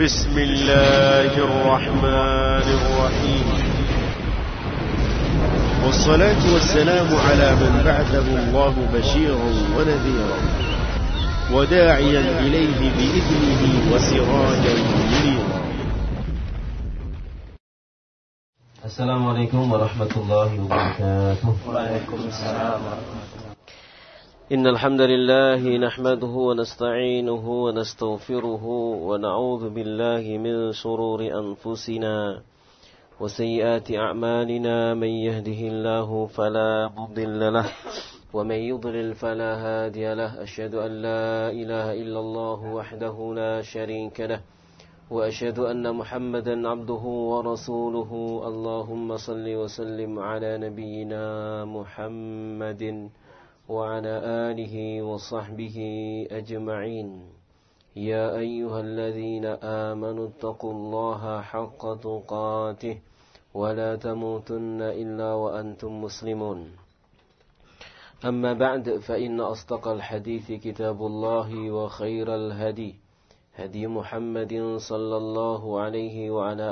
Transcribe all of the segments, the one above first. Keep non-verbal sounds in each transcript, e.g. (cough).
بسم الله الرحمن الرحيم. والصلاة والسلام على من بعثه الله بشيرا ونذيرا وداعيا إليه بإذنه وسراجا منيرا. السلام عليكم ورحمة الله وبركاته. وعليكم السلام إن الحمد لله نحمده ونستعينه ونستغفره ونعوذ بالله من شرور أنفسنا وسيئات أعمالنا. من يهده الله فلا مضل له ومن يضلل فلا هادي له. أشهد أن لا إله إلا الله وحده لا شريك له وأشهد أن محمدا عبده ورسوله. اللهم صل وسلم على نبينا محمد. وعلى آله وصحبه أجمعين. يا أيها الذين آمنوا اتقوا الله حق تقاته ولا تموتن إلا وأنتم مسلمون. أما بعد فإن أصدق الحديث كتاب الله وخير الهدي هدي محمد صلى الله عليه وعلى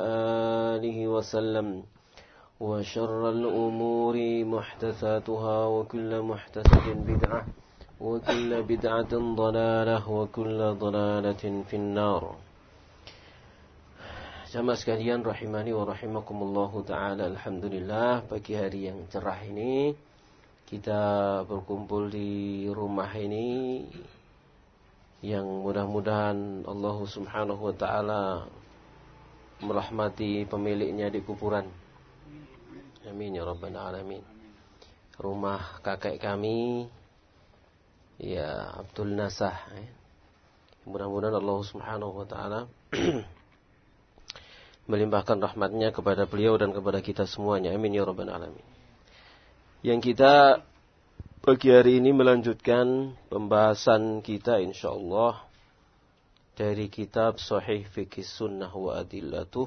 آله وسلم. وشر الأمور محدثاتها وكل محدثة بدعة وكل بدعة ضلالة وكل ضلالة في النار Jamaah sekalian rahimani wa rahimakumullahu taala alhamdulillah pagi hari yang cerah ini kita berkumpul di rumah ini yang mudah-mudahan Allah Subhanahu wa taala merahmati pemiliknya di kuburan. Amin ya rabbal alamin. Rumah kakek kami ya Abdul Nasah ya. Mudah-mudahan Allah Subhanahu wa taala (clears throat) melimpahkan rahmatnya kepada beliau dan kepada kita semuanya. Amin ya rabbal alamin. Yang kita pagi hari ini melanjutkan pembahasan kita insyaallah dari kitab Sahih Fikih Sunnah wa Adillatuh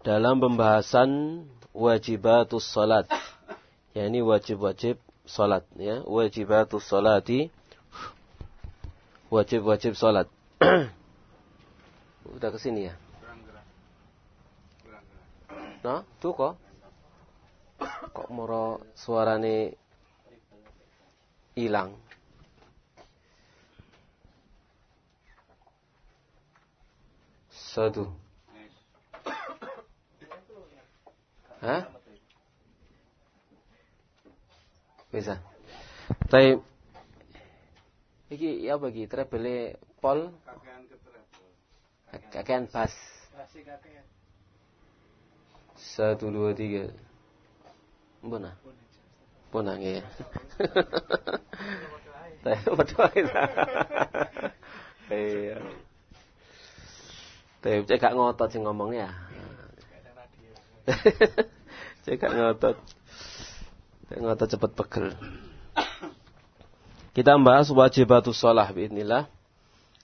dalam pembahasan wajibatus salat. Yakni wajib-wajib salat ya. Wajibatus salati. Wajib-wajib salat. (coughs) Udah ke sini ya? Nah tuh kok. Kok moro suarane hilang? Satu Hah? Bisa. Tapi iki ya bagi treble pol kakean pas. Satu dua tiga. Bona. Bona ya. Tapi betul. Iya. Tapi cek gak ngotot sih ngomongnya. (laughs) Cek gak ngotot. Cek ngotot cepet pegel. Kita membahas wajibatus sholah biidnillah.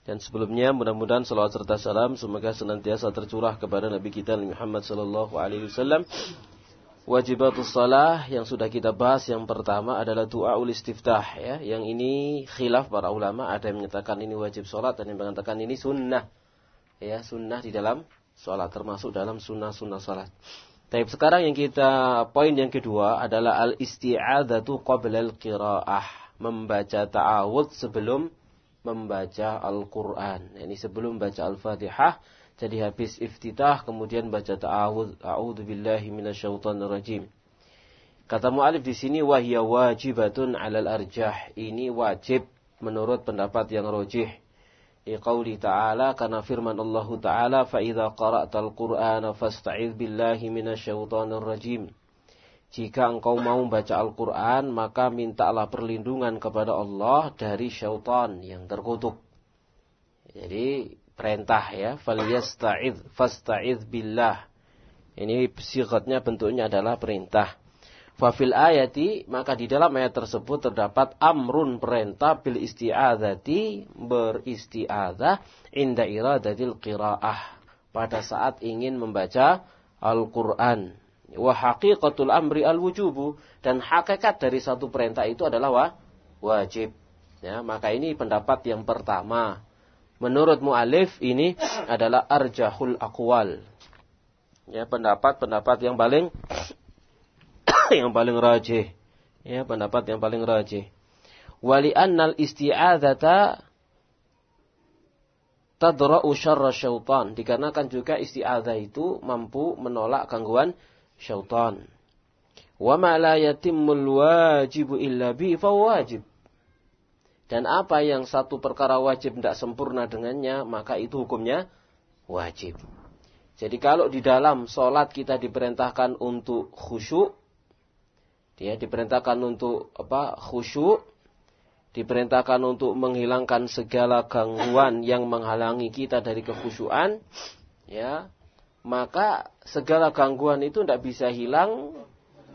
Dan sebelumnya mudah-mudahan salawat serta salam semoga senantiasa tercurah kepada Nabi kita Muhammad sallallahu alaihi wasallam. Wajibatus shalah yang sudah kita bahas yang pertama adalah doa ul istiftah ya. Yang ini khilaf para ulama, ada yang menyatakan ini wajib salat dan yang mengatakan ini sunnah. Ya, sunnah di dalam salat termasuk dalam sunnah-sunnah salat. Tapi sekarang yang kita poin yang kedua adalah al isti'adzatu qabla al qiraah, membaca ta'awud sebelum membaca Al-Qur'an. Ini sebelum baca Al-Fatihah, jadi habis iftitah kemudian baca ta'awud, a'udzu billahi minasyaitonir rajim. Kata mu'alif di sini wahya wajibatun 'alal arjah. Ini wajib menurut pendapat yang rojih. Iqauli ta'ala karena firman Allah ta'ala fa idza qara'tal qur'ana fasta'idz billahi minasyaitonir rajim. Jika engkau mau membaca Al-Qur'an maka mintalah perlindungan kepada Allah dari syaitan yang terkutuk. Jadi perintah ya falyasta'idz fasta'idz billah. Ini sigatnya bentuknya adalah perintah. Fafil ayati maka di dalam ayat tersebut terdapat amrun perintah bil isti'adzati beristi'adzah inda iradatil qiraah pada saat ingin membaca Al-Qur'an. Wa haqiqatul amri al-wujubu dan hakikat dari satu perintah itu adalah wa, wajib. Ya, maka ini pendapat yang pertama menurut mu'alif ini adalah arjahul aqwal. Ya, pendapat-pendapat yang paling (laughs) yang paling rajih. Ya, pendapat yang paling rajih. Wali annal isti'adzata tadra'u syarra syaitan. Dikarenakan juga isti'adzah itu mampu menolak gangguan syaitan. Wa ma la yatimmul wajibu illa bi fa wajib. Dan apa yang satu perkara wajib tidak sempurna dengannya, maka itu hukumnya wajib. Jadi kalau di dalam sholat kita diperintahkan untuk khusyuk, dia diperintahkan untuk apa khusyuk, diperintahkan untuk menghilangkan segala gangguan yang menghalangi kita dari kekhusyuan, ya, maka segala gangguan itu tidak bisa hilang.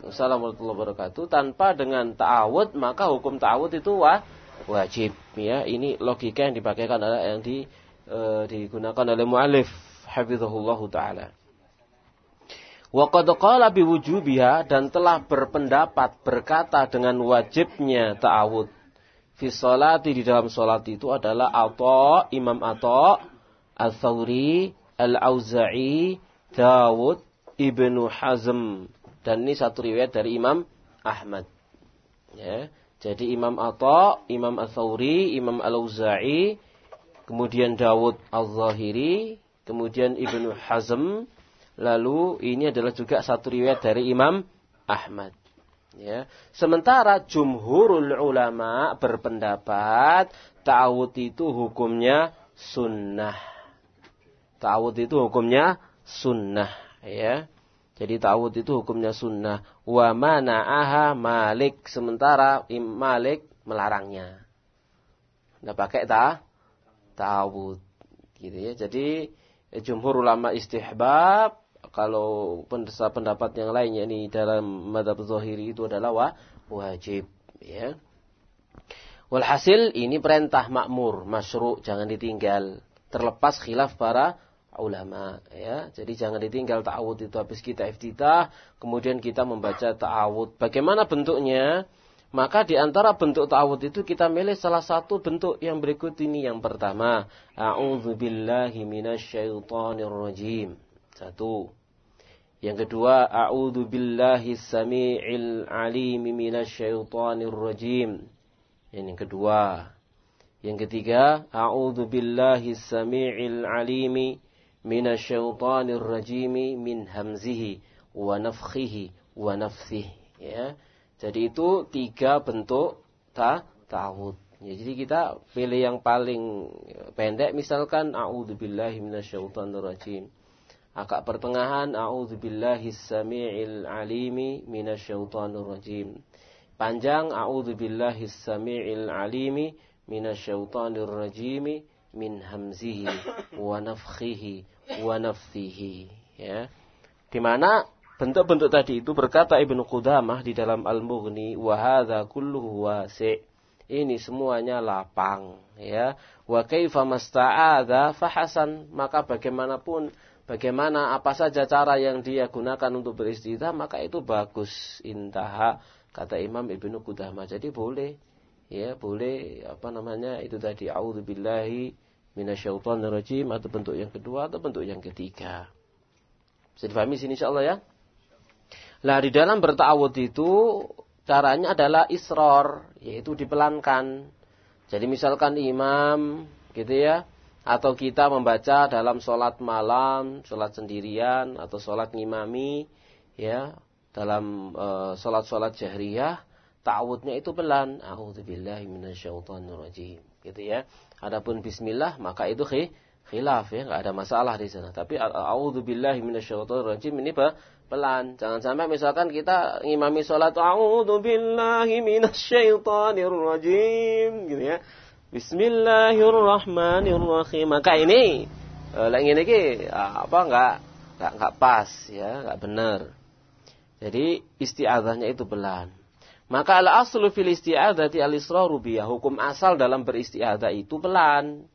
Assalamualaikum warahmatullahi wabarakatuh. Tanpa dengan ta'awud, maka hukum ta'awud itu wah, wajib ya ini logika yang dipakaikan yang di, e, digunakan oleh muallif hafizahullah taala wa qala biwujubiha dan telah berpendapat berkata dengan wajibnya ta'awud. Fi sholati di dalam salat itu adalah Atha Imam Atha Al-Thawri Al-Auza'i Dawud Ibnu Hazm. Dan ini satu riwayat dari Imam Ahmad. Ya. Jadi Imam Atta, Imam Al-Thawri, Imam Al-Auza'i, kemudian Dawud Al-Zahiri, kemudian Ibnu Hazm, lalu ini adalah juga satu riwayat dari Imam Ahmad. Ya. Sementara jumhurul ulama berpendapat ta'awud itu hukumnya sunnah. Ta'awud itu hukumnya sunnah. Ya. Jadi ta'awud itu hukumnya sunnah. Wa mana'aha malik. Sementara Im Malik melarangnya. Nggak pakai ta ta'awud. Gitu ya. Jadi jumhur ulama istihbab. Kalau pendapat yang lainnya ini dalam madhab zahiri itu adalah wa, wajib. Ya. Walhasil ini perintah makmur, masyru, jangan ditinggal. Terlepas khilaf para ulama ya. Jadi jangan ditinggal ta'awud itu habis kita iftitah, kemudian kita membaca ta'awud. Bagaimana bentuknya? Maka di antara bentuk ta'awud itu kita milih salah satu bentuk yang berikut ini. Yang pertama, a'udzubillahi minasyaitonirrajim. Satu. Yang kedua, a'udzubillahi samii'il alimi minasyaitonirrajim. Yang kedua. Yang ketiga, a'udzubillahi samii'il alimi minasyaitonir rajimi min hamzihi wa nafkhihi wa nafsihi ya. Jadi itu tiga bentuk ta ta'awud. Ya, jadi kita pilih yang paling pendek misalkan a'udzubillahi minasyaitonir rajim. Agak pertengahan a'udzubillahi samiil alimi minasyaitonir rajim. Panjang a'udzubillahi samiil alimi minasyaitonir rajimi min hamzihi wa nafkhihi wa nafsihi. Ya. Di mana bentuk-bentuk tadi itu berkata Ibnu Qudamah di dalam Al-Mughni wa hadza kulluhu wasi. Ini semuanya lapang ya. Wa kaifa masta'adza fahasan. Maka bagaimanapun bagaimana apa saja cara yang dia gunakan untuk beristighfar maka itu bagus intaha kata Imam Ibnu Qudamah jadi boleh ya boleh apa namanya itu tadi auzubillahi minasyaitonirrajim atau bentuk yang kedua atau bentuk yang ketiga. Bisa difahami sini insyaallah ya. Nah, di dalam bertawud itu caranya adalah isror, yaitu dipelankan. Jadi misalkan imam gitu ya, atau kita membaca dalam sholat malam, sholat sendirian, atau sholat ngimami, ya, dalam uh, sholat-sholat jahriyah, ta'awudnya itu pelan. A'udzubillahi minasyaitonirrajim. Gitu ya. Adapun bismillah maka itu khilaf ya, enggak ada masalah di sana. Tapi a'udzubillahi minasyaitonirrajim ini pelan. Jangan sampai misalkan kita ngimami salat a'udzubillahi minasyaitonirrajim gitu ya. Bismillahirrahmanirrahim. Maka ini eh, lagi ini ki apa enggak enggak enggak pas ya, enggak benar. Jadi isti'adzahnya itu pelan. Maka al aslu fil isti'adzati al israru biyah. Hukum asal dalam beristi'adzah itu pelan.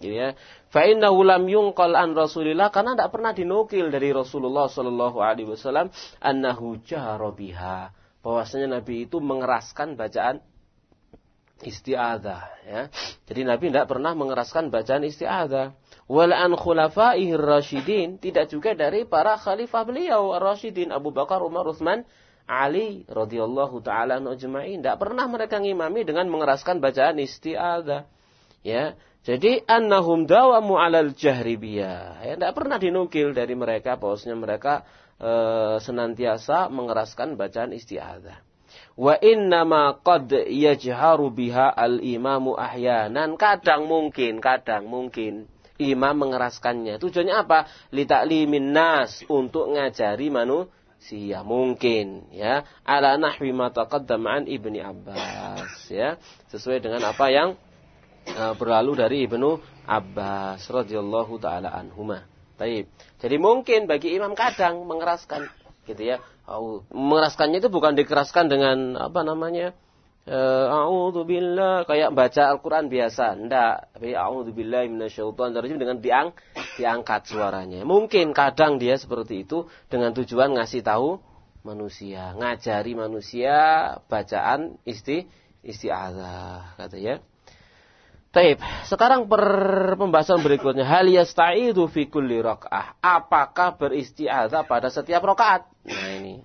Gitu ya. Fa innahu lam yunqal an Rasulillah karena tidak pernah dinukil dari Rasulullah sallallahu alaihi wasallam annahu jahara biha. Bahwasanya Nabi itu mengeraskan bacaan isti'adzah ya. Jadi Nabi tidak pernah mengeraskan bacaan isti'adzah. Wal an khulafaihir rasyidin tidak juga dari para khalifah beliau ar-rasyidin Abu Bakar, Umar, Utsman, Ali radhiyallahu taala ajma'in. Tidak pernah mereka ngimami dengan mengeraskan bacaan isti'adzah. Ya. Jadi annahum dawamu 'alal jahri biya. Ya, tidak pernah dinukil dari mereka bahwasanya mereka e, senantiasa mengeraskan bacaan isti'adzah. Wa innama qad yajharu biha al-imamu ahyanan. Kadang mungkin, kadang mungkin imam mengeraskannya. Tujuannya apa? Litaklimin nas untuk ngajari manusia mungkin ya. Ala nahwi ma taqaddama an Ibni Abbas ya. Sesuai dengan apa yang uh, berlalu dari Ibnu Abbas radhiyallahu taala anhuma. Taib. Jadi mungkin bagi imam kadang mengeraskan gitu ya mengeraskannya itu bukan dikeraskan dengan apa namanya? Eh, billah kayak baca Al-Qur'an biasa. Enggak, tapi a'udzubillahi minasyaitonir dengan diang diangkat suaranya. Mungkin kadang dia seperti itu dengan tujuan ngasih tahu manusia, ngajari manusia bacaan isti isti'adzah kata ya. Taib. Sekarang per pembahasan berikutnya. Hal yasta'idu fi kulli raka'ah. Apakah beristi'adzah pada setiap rakaat? Nah ini.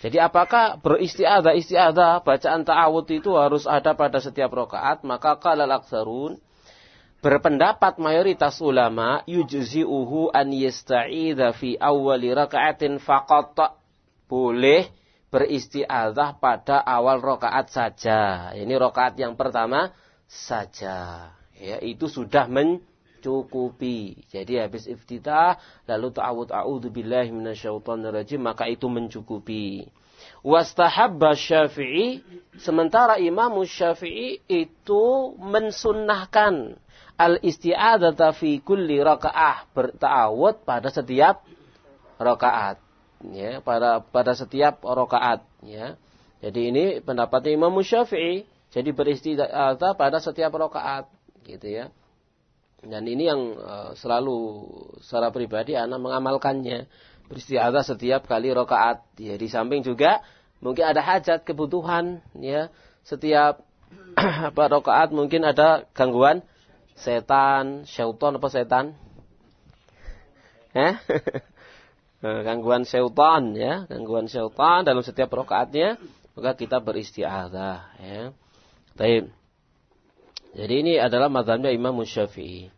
Jadi apakah beristi'adzah, isti'adzah, bacaan ta'awud itu harus ada pada setiap rakaat? Maka kalal aksarun berpendapat mayoritas ulama yujzi'uhu an yasta'idha fi awwali raka'atin faqat boleh beristi'adzah pada awal rakaat saja. Ini rakaat yang pertama saja. Ya, itu sudah mencukupi. Jadi habis iftitah lalu ta'awud a'udzu billahi minasyaitonir rajim maka itu mencukupi. Wastahabba Syafi'i sementara Imam Syafi'i itu mensunnahkan al isti'adzata fi kulli rakaah berta'awud pada setiap rakaat ya pada pada setiap rakaat ya. Jadi ini pendapat Imam Syafi'i jadi beristighfar pada setiap rakaat, gitu ya. Dan ini yang uh, selalu secara pribadi anak mengamalkannya. Beristighfar setiap kali rakaat. Ya, di samping juga mungkin ada hajat, kebutuhan, ya. Setiap (clears throat) apa rakaat mungkin ada gangguan setan, syaitan apa setan? (laughs) Eh? gangguan syaitan ya, gangguan syaitan dalam setiap rakaatnya, maka kita beristiazah ya. Taib. Jadi ini adalah mazhabnya Imam Syafi'i.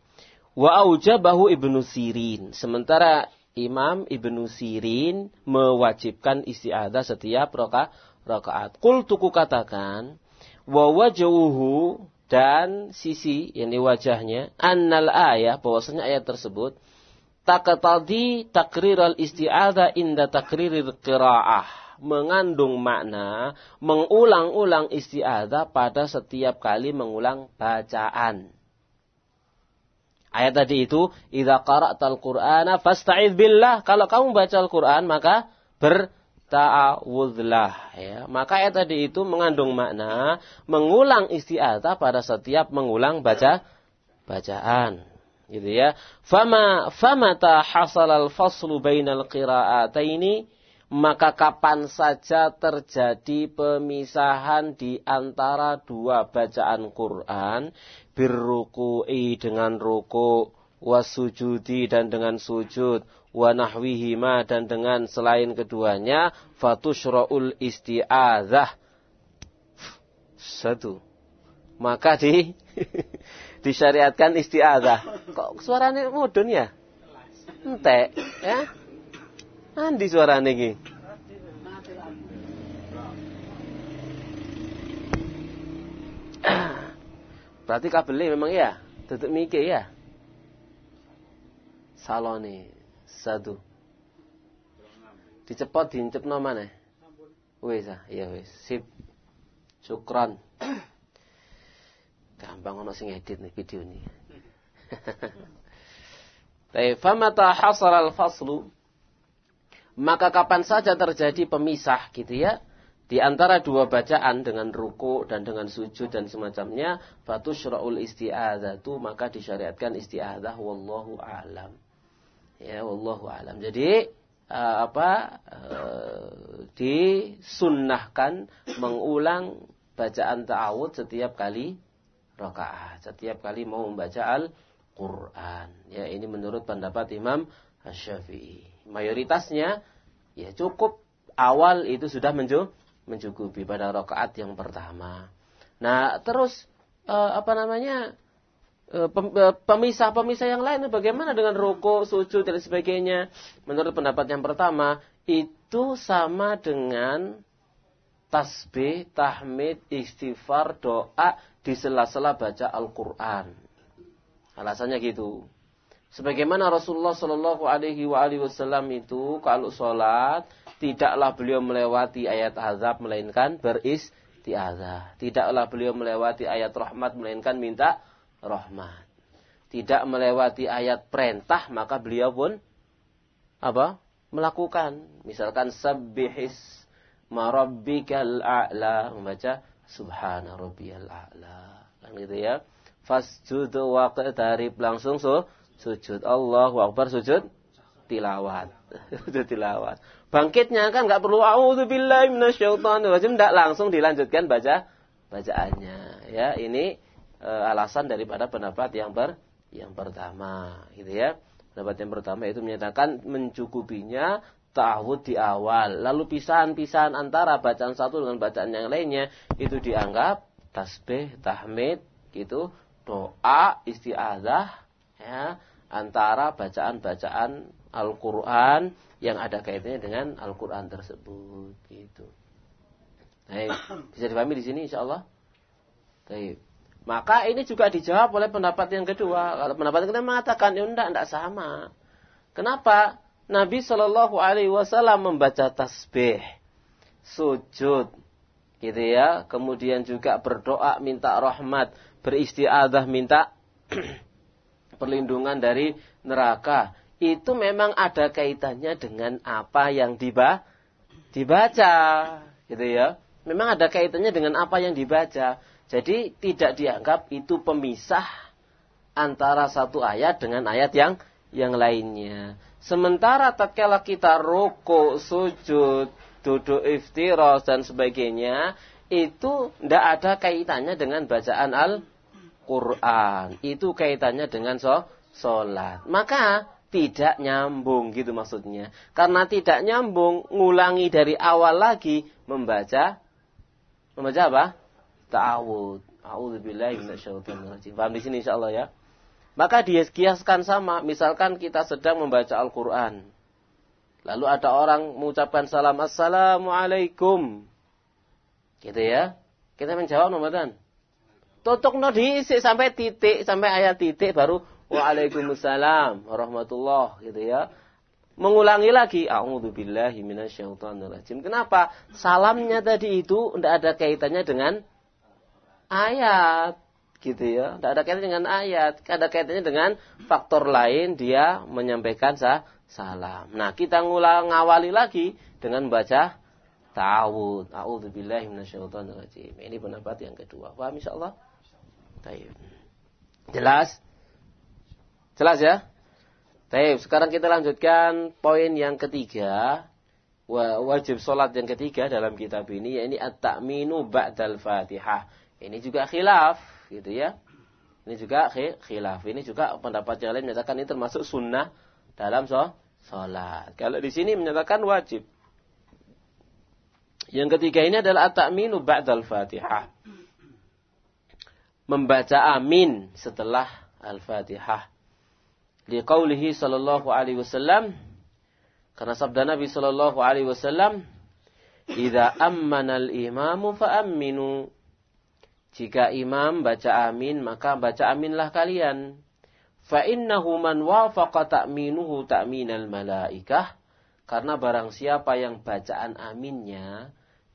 Wa aujabahu Ibnu Sirin. Sementara Imam Ibnu Sirin mewajibkan isti'adah setiap roka, rakaat. Kul tuku katakan wa wajhuhu dan sisi yang di wajahnya annal ayah bahwasanya ayat tersebut takatadi takriral isti'adah inda takriril qiraah mengandung makna mengulang-ulang isti'adzah pada setiap kali mengulang bacaan. Ayat tadi itu, "Idza qara'tal Qur'ana fasta'idz billah." Kalau kamu baca Al-Qur'an maka berta'awudzlah ya. Maka ayat tadi itu mengandung makna mengulang isti'adzah pada setiap mengulang baca bacaan gitu ya. Fama famata hasalal faslu bainal qira'ataini maka kapan saja terjadi pemisahan di antara dua bacaan Quran, birruku'i dengan ruku, wasujudi dan dengan sujud, wa nahwihima dan dengan selain keduanya, fatushra'ul isti'adzah. Satu. Maka di (laughs) disyariatkan isti'adzah. Kok suaranya mudun ya? Entek, ya? Andi suarane iki. Berarti kabelnya memang ya, tutup mikir ya. Salone satu. Dicepot diincep no mana? Wis ah, iya wis. Sip. Syukran. (clears throat) Gampang ono sing edit nih video ini. (laughs) Tapi famata hasal al-faslu maka kapan saja terjadi pemisah gitu ya di antara dua bacaan dengan ruku dan dengan sujud dan semacamnya batu syura'ul isti'adzatu maka disyariatkan isti'adzah wallahu alam ya wallahu alam jadi uh, apa uh, disunnahkan mengulang bacaan ta'awud setiap kali rakaat, setiap kali mau membaca Al-Qur'an. Ya, ini menurut pendapat Imam Asy-Syafi'i. Mayoritasnya ya cukup awal itu sudah mencukupi pada rakaat yang pertama. Nah, terus eh, apa namanya? Eh, eh, pemisah-pemisah yang lain bagaimana dengan rokok, sujud dan sebagainya? Menurut pendapat yang pertama, itu sama dengan tasbih, tahmid, istighfar, doa di sela-sela baca Al-Quran. Alasannya gitu. Sebagaimana Rasulullah Shallallahu Alaihi Wasallam itu kalau sholat tidaklah beliau melewati ayat azab melainkan beristiazah. Tidaklah beliau melewati ayat rahmat melainkan minta rahmat. Tidak melewati ayat perintah maka beliau pun apa? melakukan. Misalkan sabbihis marabbikal a'la membaca subhana rabbiyal a'la. Kan gitu ya. Fasjud waqtarib langsung so sujud. Allahu Akbar sujud tilawat. (laughs) sujud tilawat. Bangkitnya kan nggak perlu auzubillahi minasyaitonirrajim, enggak langsung dilanjutkan baca bacaannya. Ya, ini e, alasan daripada pendapat yang ber yang pertama, gitu ya. Pendapat yang pertama itu menyatakan mencukupinya ta'awud di awal. Lalu pisahan-pisahan antara bacaan satu dengan bacaan yang lainnya itu dianggap tasbih, tahmid, gitu, doa, isti'adzah, ya, antara bacaan-bacaan Al-Quran yang ada kaitannya dengan Al-Quran tersebut. Gitu. Baik, bisa dipahami di sini insya Allah. Baik. Maka ini juga dijawab oleh pendapat yang kedua. Kalau pendapat yang kedua mengatakan, ya enggak, enggak sama. Kenapa? Nabi Shallallahu Alaihi Wasallam membaca tasbih, sujud, gitu ya. Kemudian juga berdoa minta rahmat, beristiadah minta (clears throat) perlindungan dari neraka. Itu memang ada kaitannya dengan apa yang diba dibaca gitu ya. Memang ada kaitannya dengan apa yang dibaca. Jadi tidak dianggap itu pemisah antara satu ayat dengan ayat yang yang lainnya. Sementara tatkala kita rokok sujud duduk iftiros dan sebagainya itu tidak ada kaitannya dengan bacaan al Quran. Itu kaitannya dengan so, sholat. Maka tidak nyambung gitu maksudnya. Karena tidak nyambung, ngulangi dari awal lagi membaca membaca apa? Ta'awud. A'udzubillahi minasyaitonirrajim. Paham di sini insyaallah ya. Maka dia kiaskan sama, misalkan kita sedang membaca Al-Qur'an. Lalu ada orang mengucapkan salam Assalamualaikum. Gitu ya. Kita menjawab Ramadan. Tutuk no diisi sampai titik, sampai ayat titik baru Waalaikumsalam warahmatullah gitu ya. Mengulangi lagi a'udzubillahi. Kenapa? Salamnya tadi itu tidak ada kaitannya dengan ayat gitu ya. Tidak ada kaitannya dengan ayat, ada kaitannya dengan faktor lain dia menyampaikan sah salam. Nah, kita ngulang ngawali lagi dengan baca ta'awud. A'udzubillahi minasyaitonirrajim. Ini pendapat yang kedua. Paham insyaallah? Taib. Jelas? Jelas ya? Taib. Sekarang kita lanjutkan poin yang ketiga. Wajib sholat yang ketiga dalam kitab ini. Yaitu at-ta'minu ba'dal fatihah. Ini juga khilaf. Gitu ya. Ini juga khilaf. Ini juga pendapat yang lain menyatakan ini termasuk sunnah dalam sholat. Kalau di sini menyatakan wajib. Yang ketiga ini adalah at-ta'minu ba'dal fatihah membaca amin setelah Al-Fatihah. Liqaulihi sallallahu alaihi wasallam karena sabda Nabi sallallahu alaihi wasallam, "Idza ammana al-imamu fa'amminu." Jika imam baca amin, maka baca aminlah kalian. Fa innahu man wafaqa ta'minuhu ta'minal malaikah. Karena barang siapa yang bacaan aminnya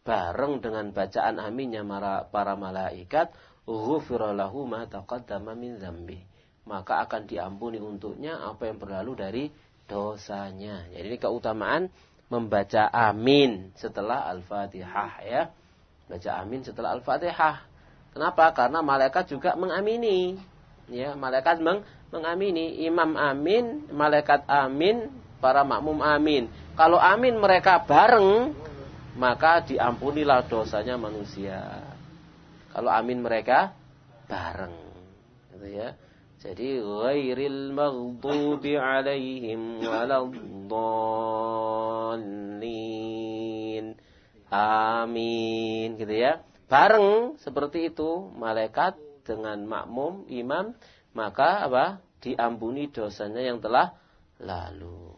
bareng dengan bacaan aminnya para malaikat, ma taqaddama min dzambi maka akan diampuni untuknya apa yang berlalu dari dosanya. Jadi ini keutamaan membaca amin setelah Al-Fatihah ya. Baca amin setelah Al-Fatihah. Kenapa? Karena malaikat juga mengamini. Ya, malaikat meng mengamini. Imam amin, malaikat amin, para makmum amin. Kalau amin mereka bareng, maka diampunilah dosanya manusia. Kalau amin mereka bareng. Gitu ya. Jadi ghairil maghdubi alaihim waladdallin. Amin gitu ya. Bareng seperti itu malaikat dengan makmum imam maka apa? diampuni dosanya yang telah lalu.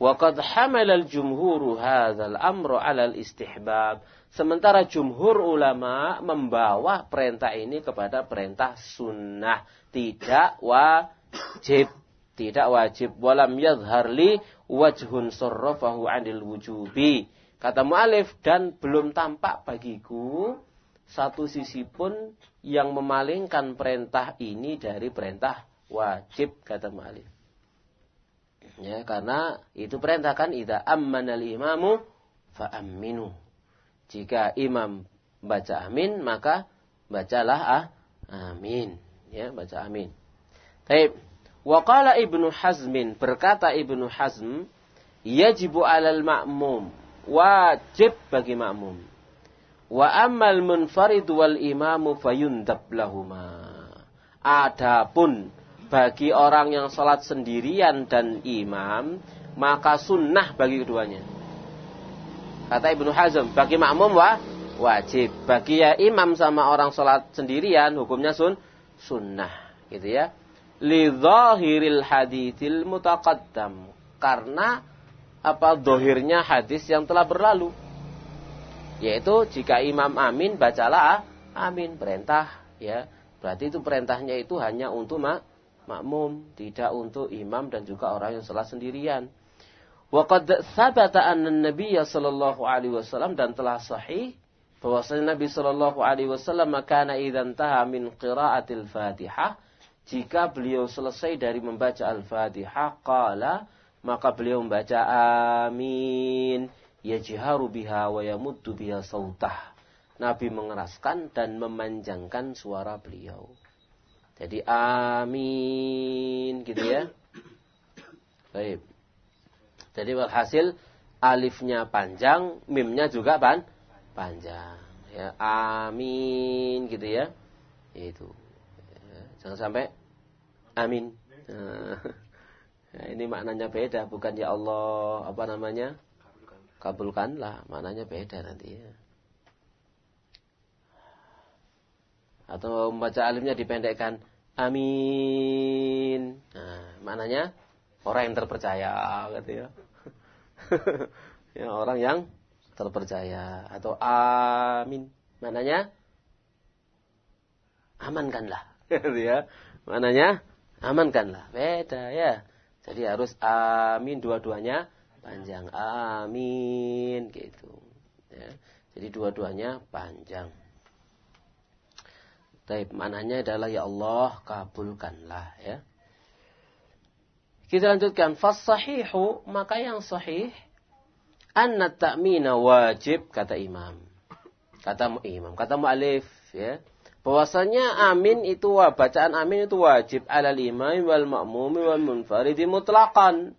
Waqad hamalal jumhuru hadzal amru 'alal istihbab. Sementara jumhur ulama membawa perintah ini kepada perintah sunnah, tidak wajib. Tidak wajib. Walam yadhhar li wajhun sarrafahu 'anil wujubi. Kata mu'alif, dan belum tampak bagiku satu sisi pun yang memalingkan perintah ini dari perintah wajib, kata mu'alif. Ya, karena itu perintah kan idza ammanal imamu fa aminu. Jika imam baca amin maka bacalah ah, amin. Ya, baca amin. Baik. Wa qala Ibnu Hazmin berkata Ibnu Hazm yajibu 'alal ma'mum wajib bagi makmum. Wa ammal munfarid wal imamu fayundab lahuma. Adapun bagi orang yang sholat sendirian dan imam, maka sunnah bagi keduanya. Kata Ibnu Hazm, bagi makmum wa, wajib. Bagi ya imam sama orang sholat sendirian, hukumnya sun, sunnah. Gitu ya. Lidhahiril hadithil mutaqaddam. Karena apa dohirnya hadis yang telah berlalu. Yaitu jika imam amin, bacalah amin. Perintah. ya Berarti itu perintahnya itu hanya untuk mak makmum, tidak untuk imam dan juga orang yang salat sendirian. Wa qad thabata anna Nabi sallallahu alaihi wasallam dan telah sahih bahwasanya Nabi sallallahu alaihi wasallam kana idzan taha min qiraatil Fatihah jika beliau selesai dari membaca Al-Fatihah qala maka beliau membaca amin. Yajharu biha wa yamuddu biha sautah. Nabi mengeraskan dan memanjangkan suara beliau. Jadi amin. Gitu ya. Baik. Jadi walhasil alifnya panjang, mimnya juga pan panjang. Ya, amin gitu ya. Itu. Ya, jangan sampai amin. Nah, (laughs) ini maknanya beda, bukan ya Allah apa namanya? Kabulkanlah, maknanya beda nanti ya. atau membaca alifnya dipendekkan amin. Nah, maknanya orang yang terpercaya gitu ya. (laughs) ya orang yang terpercaya atau amin. Maknanya amankanlah (laughs) gitu ya. Maknanya amankanlah. Beda ya. Jadi harus amin dua-duanya panjang. Amin gitu. Ya. Jadi dua-duanya panjang. Taib mananya adalah ya Allah kabulkanlah ya. Kita lanjutkan fasahihu maka yang sahih anna ta'mina wajib kata imam. Kata imam, kata mu'alif ya. Bahwasanya amin itu bacaan amin itu wajib alal imam wal ma'mumi wal munfaridi mutlaqan.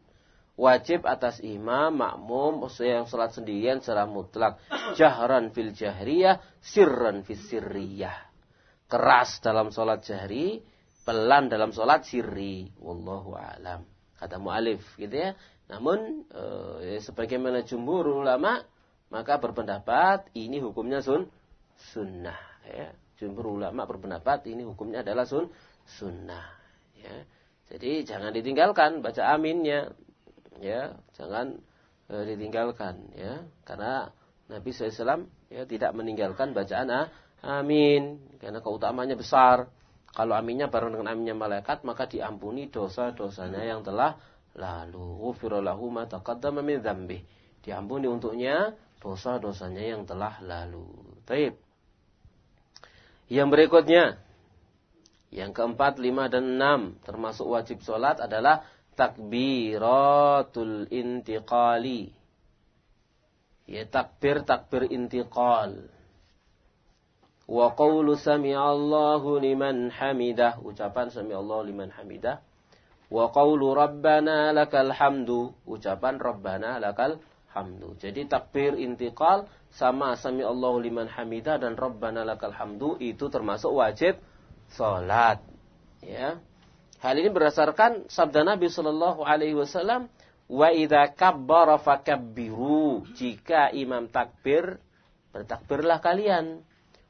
Wajib atas imam, makmum, yang salat sendirian secara mutlak. Jahran fil jahriyah, sirran fil sirriyah keras dalam sholat jahri, pelan dalam sholat sirri. Wallahu alam. Kata mu'alif gitu ya. Namun e, sebagaimana jumhur ulama maka berpendapat ini hukumnya sun sunnah ya. Jumhur ulama berpendapat ini hukumnya adalah sun sunnah ya. Jadi jangan ditinggalkan baca aminnya ya, jangan e, ditinggalkan ya karena Nabi SAW ya tidak meninggalkan bacaan ah, amin. Karena keutamanya besar. Kalau aminnya bareng dengan aminnya malaikat, maka diampuni dosa-dosanya yang telah lalu. Ghufirallahu ma taqaddama min dzambih. Diampuni untuknya dosa-dosanya yang telah lalu. Taib. Yang berikutnya, yang keempat, lima, dan enam, termasuk wajib sholat adalah takbiratul intiqali. Ya takbir takbir intiqal. Wa qawlu sami'allahu liman hamidah. Ucapan sami'allahu liman hamidah. Wa qawlu rabbana lakal hamdu. Ucapan rabbana lakal hamdu. Jadi takbir intiqal sama sami Allahu liman hamidah dan rabbana lakal hamdu itu termasuk wajib salat. Ya. Hal ini berdasarkan sabda Nabi sallallahu alaihi wasallam, "Wa idza kabbara fakabbiru." Jika imam takbir, bertakbirlah kalian.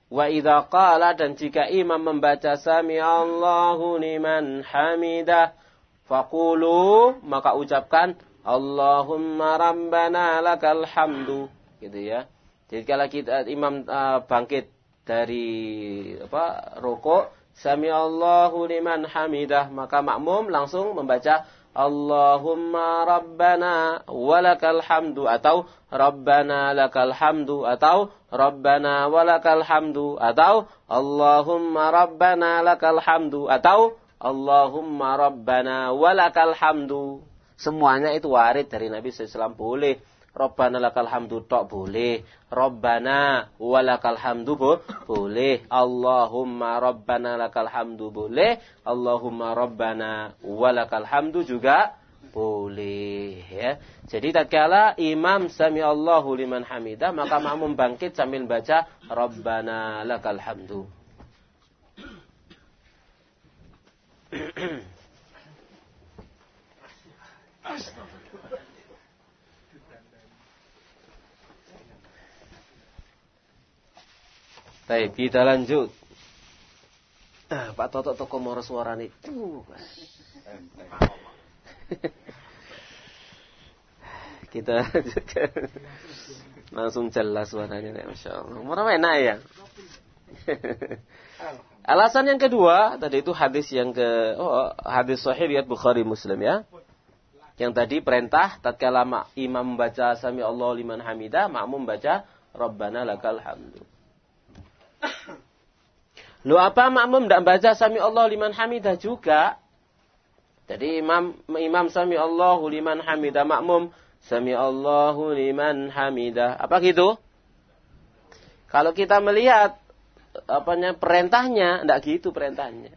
Wa idza qala dan jika imam membaca sami Allahu liman hamidah, faqulu maka ucapkan Allahumma rabbana lakal hamdu gitu ya. Jadi kalau kita imam uh, bangkit dari apa rokok sami Allahu liman hamidah maka makmum langsung membaca Allahumma rabbana walakal hamdu atau rabbana lakal hamdu atau rabbana walakal hamdu atau Allahumma rabbana lakal hamdu atau Allahumma rabbana walakal hamdu Semuanya itu warid dari Nabi SAW boleh. Rabbana lakal hamdu tok boleh. Rabbana walakal hamdu bo, boleh. Allahumma rabbana lakal hamdu boleh. Allahumma rabbana walakal hamdu juga boleh ya. Jadi tatkala imam sami Allahu liman hamidah maka makmum bangkit sambil baca Rabbana lakal hamdu. Baik, kita lanjut. Ah, Pak Toto toko moro suara nih. (laughs) kita langsung jelas suaranya nih, masya Allah. Murah enak ya. (laughs) Alasan yang kedua tadi itu hadis yang ke oh, hadis sahih riwayat Bukhari Muslim ya. Yang tadi perintah tatkala imam membaca sami Allah liman hamidah, makmum membaca Rabbana lakal hamdu. Lu apa makmum tidak baca sami Allah liman hamidah juga? Jadi imam imam sami Allah liman hamidah makmum sami Allah liman hamidah. Apa gitu? Kalau kita melihat apanya perintahnya, tidak gitu perintahnya.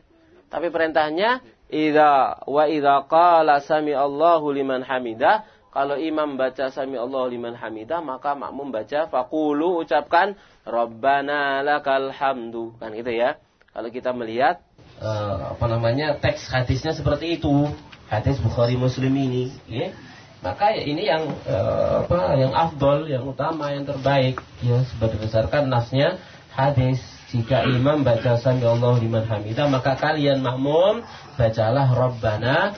Tapi perintahnya Idza wa idza qala sami Allahu liman hamidah, kalau imam baca sami Allahu liman hamidah, maka makmum baca faqulu ucapkan Rabbana lakal hamdu. Kan gitu ya. Kalau kita melihat uh, apa namanya teks hadisnya seperti itu, hadis Bukhari Muslim ini, ya. Maka ini yang uh, apa yang afdol, yang utama, yang terbaik ya berdasarkan nasnya hadis jika imam baca sami Allah liman hamidah maka kalian makmum bacalah Rabbana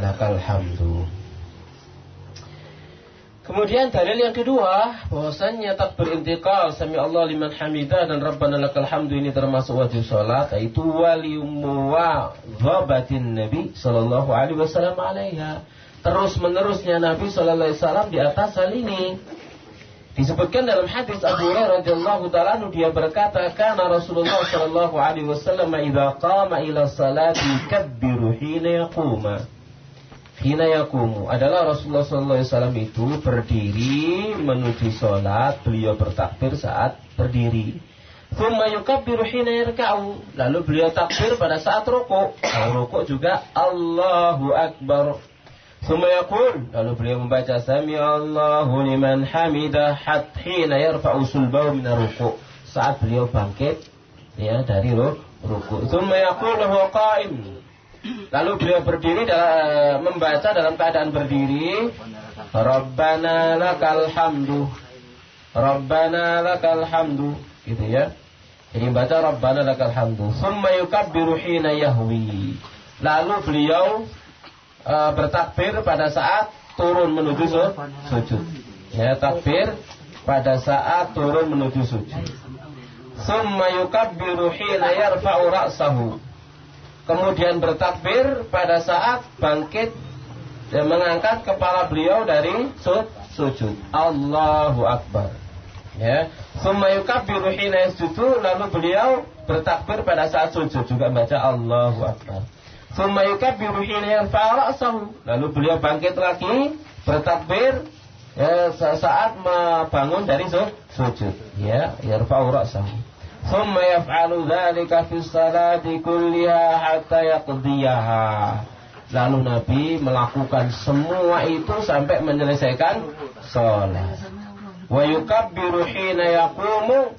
lakal hamdu. Kemudian dalil yang kedua bahwasannya takbir intiqal sami Allah liman hamidah dan Rabbana lakal hamdu ini termasuk wajib salat yaitu waliumuwa ghabatin Nabi sallallahu alaihi wasallam alaiha. Terus menerusnya Nabi sallallahu alaihi wasallam di atas hal ini. Disebutkan dalam hadis Abu Hurairah radhiyallahu taala dia berkata, "Kana Rasulullah sallallahu alaihi wasallam idza qama ila salati kabbiru hina yaquma." Hina yakumu adalah Rasulullah wasallam itu berdiri menuju salat, beliau bertakbir saat berdiri. Thumma. Lalu beliau takbir pada saat rukuk. Kalau rukuk juga Allahu akbar. Sumayakul lalu beliau membaca sami Allahu liman hamidah hina yarfa'u sulbahu min ruku saat beliau bangkit ya dari ruku Sumayakul lahu qaim lalu beliau berdiri dalam, membaca dalam keadaan berdiri Rabbana lakal hamdu Rabbana lakal hamdu gitu ya jadi membaca Rabbana lakal hamdu summa yukabbiru hina yahwi lalu beliau e, bertakbir pada saat turun menuju sujud. Ya, takbir pada saat turun menuju sujud. Summa yukabbiru hina yarfa'u ra'sahu. Kemudian bertakbir pada saat bangkit dan mengangkat kepala beliau dari sujud. Allahu Akbar. Ya. Summa yukabbiru hina lalu beliau bertakbir pada saat sujud juga baca Allahu Akbar. Summa yukabbiru hina yarfa'a. Lalu beliau bangkit lagi bertakbir ya, saat bangun dari sujud. Ya, yarfa'u ra'sahu. Summa yaf'alu dzalika fi salati kulliha hatta yaqdiyaha. Lalu Nabi melakukan semua itu sampai menyelesaikan sholat. Wa yukabbiru hina yaqumu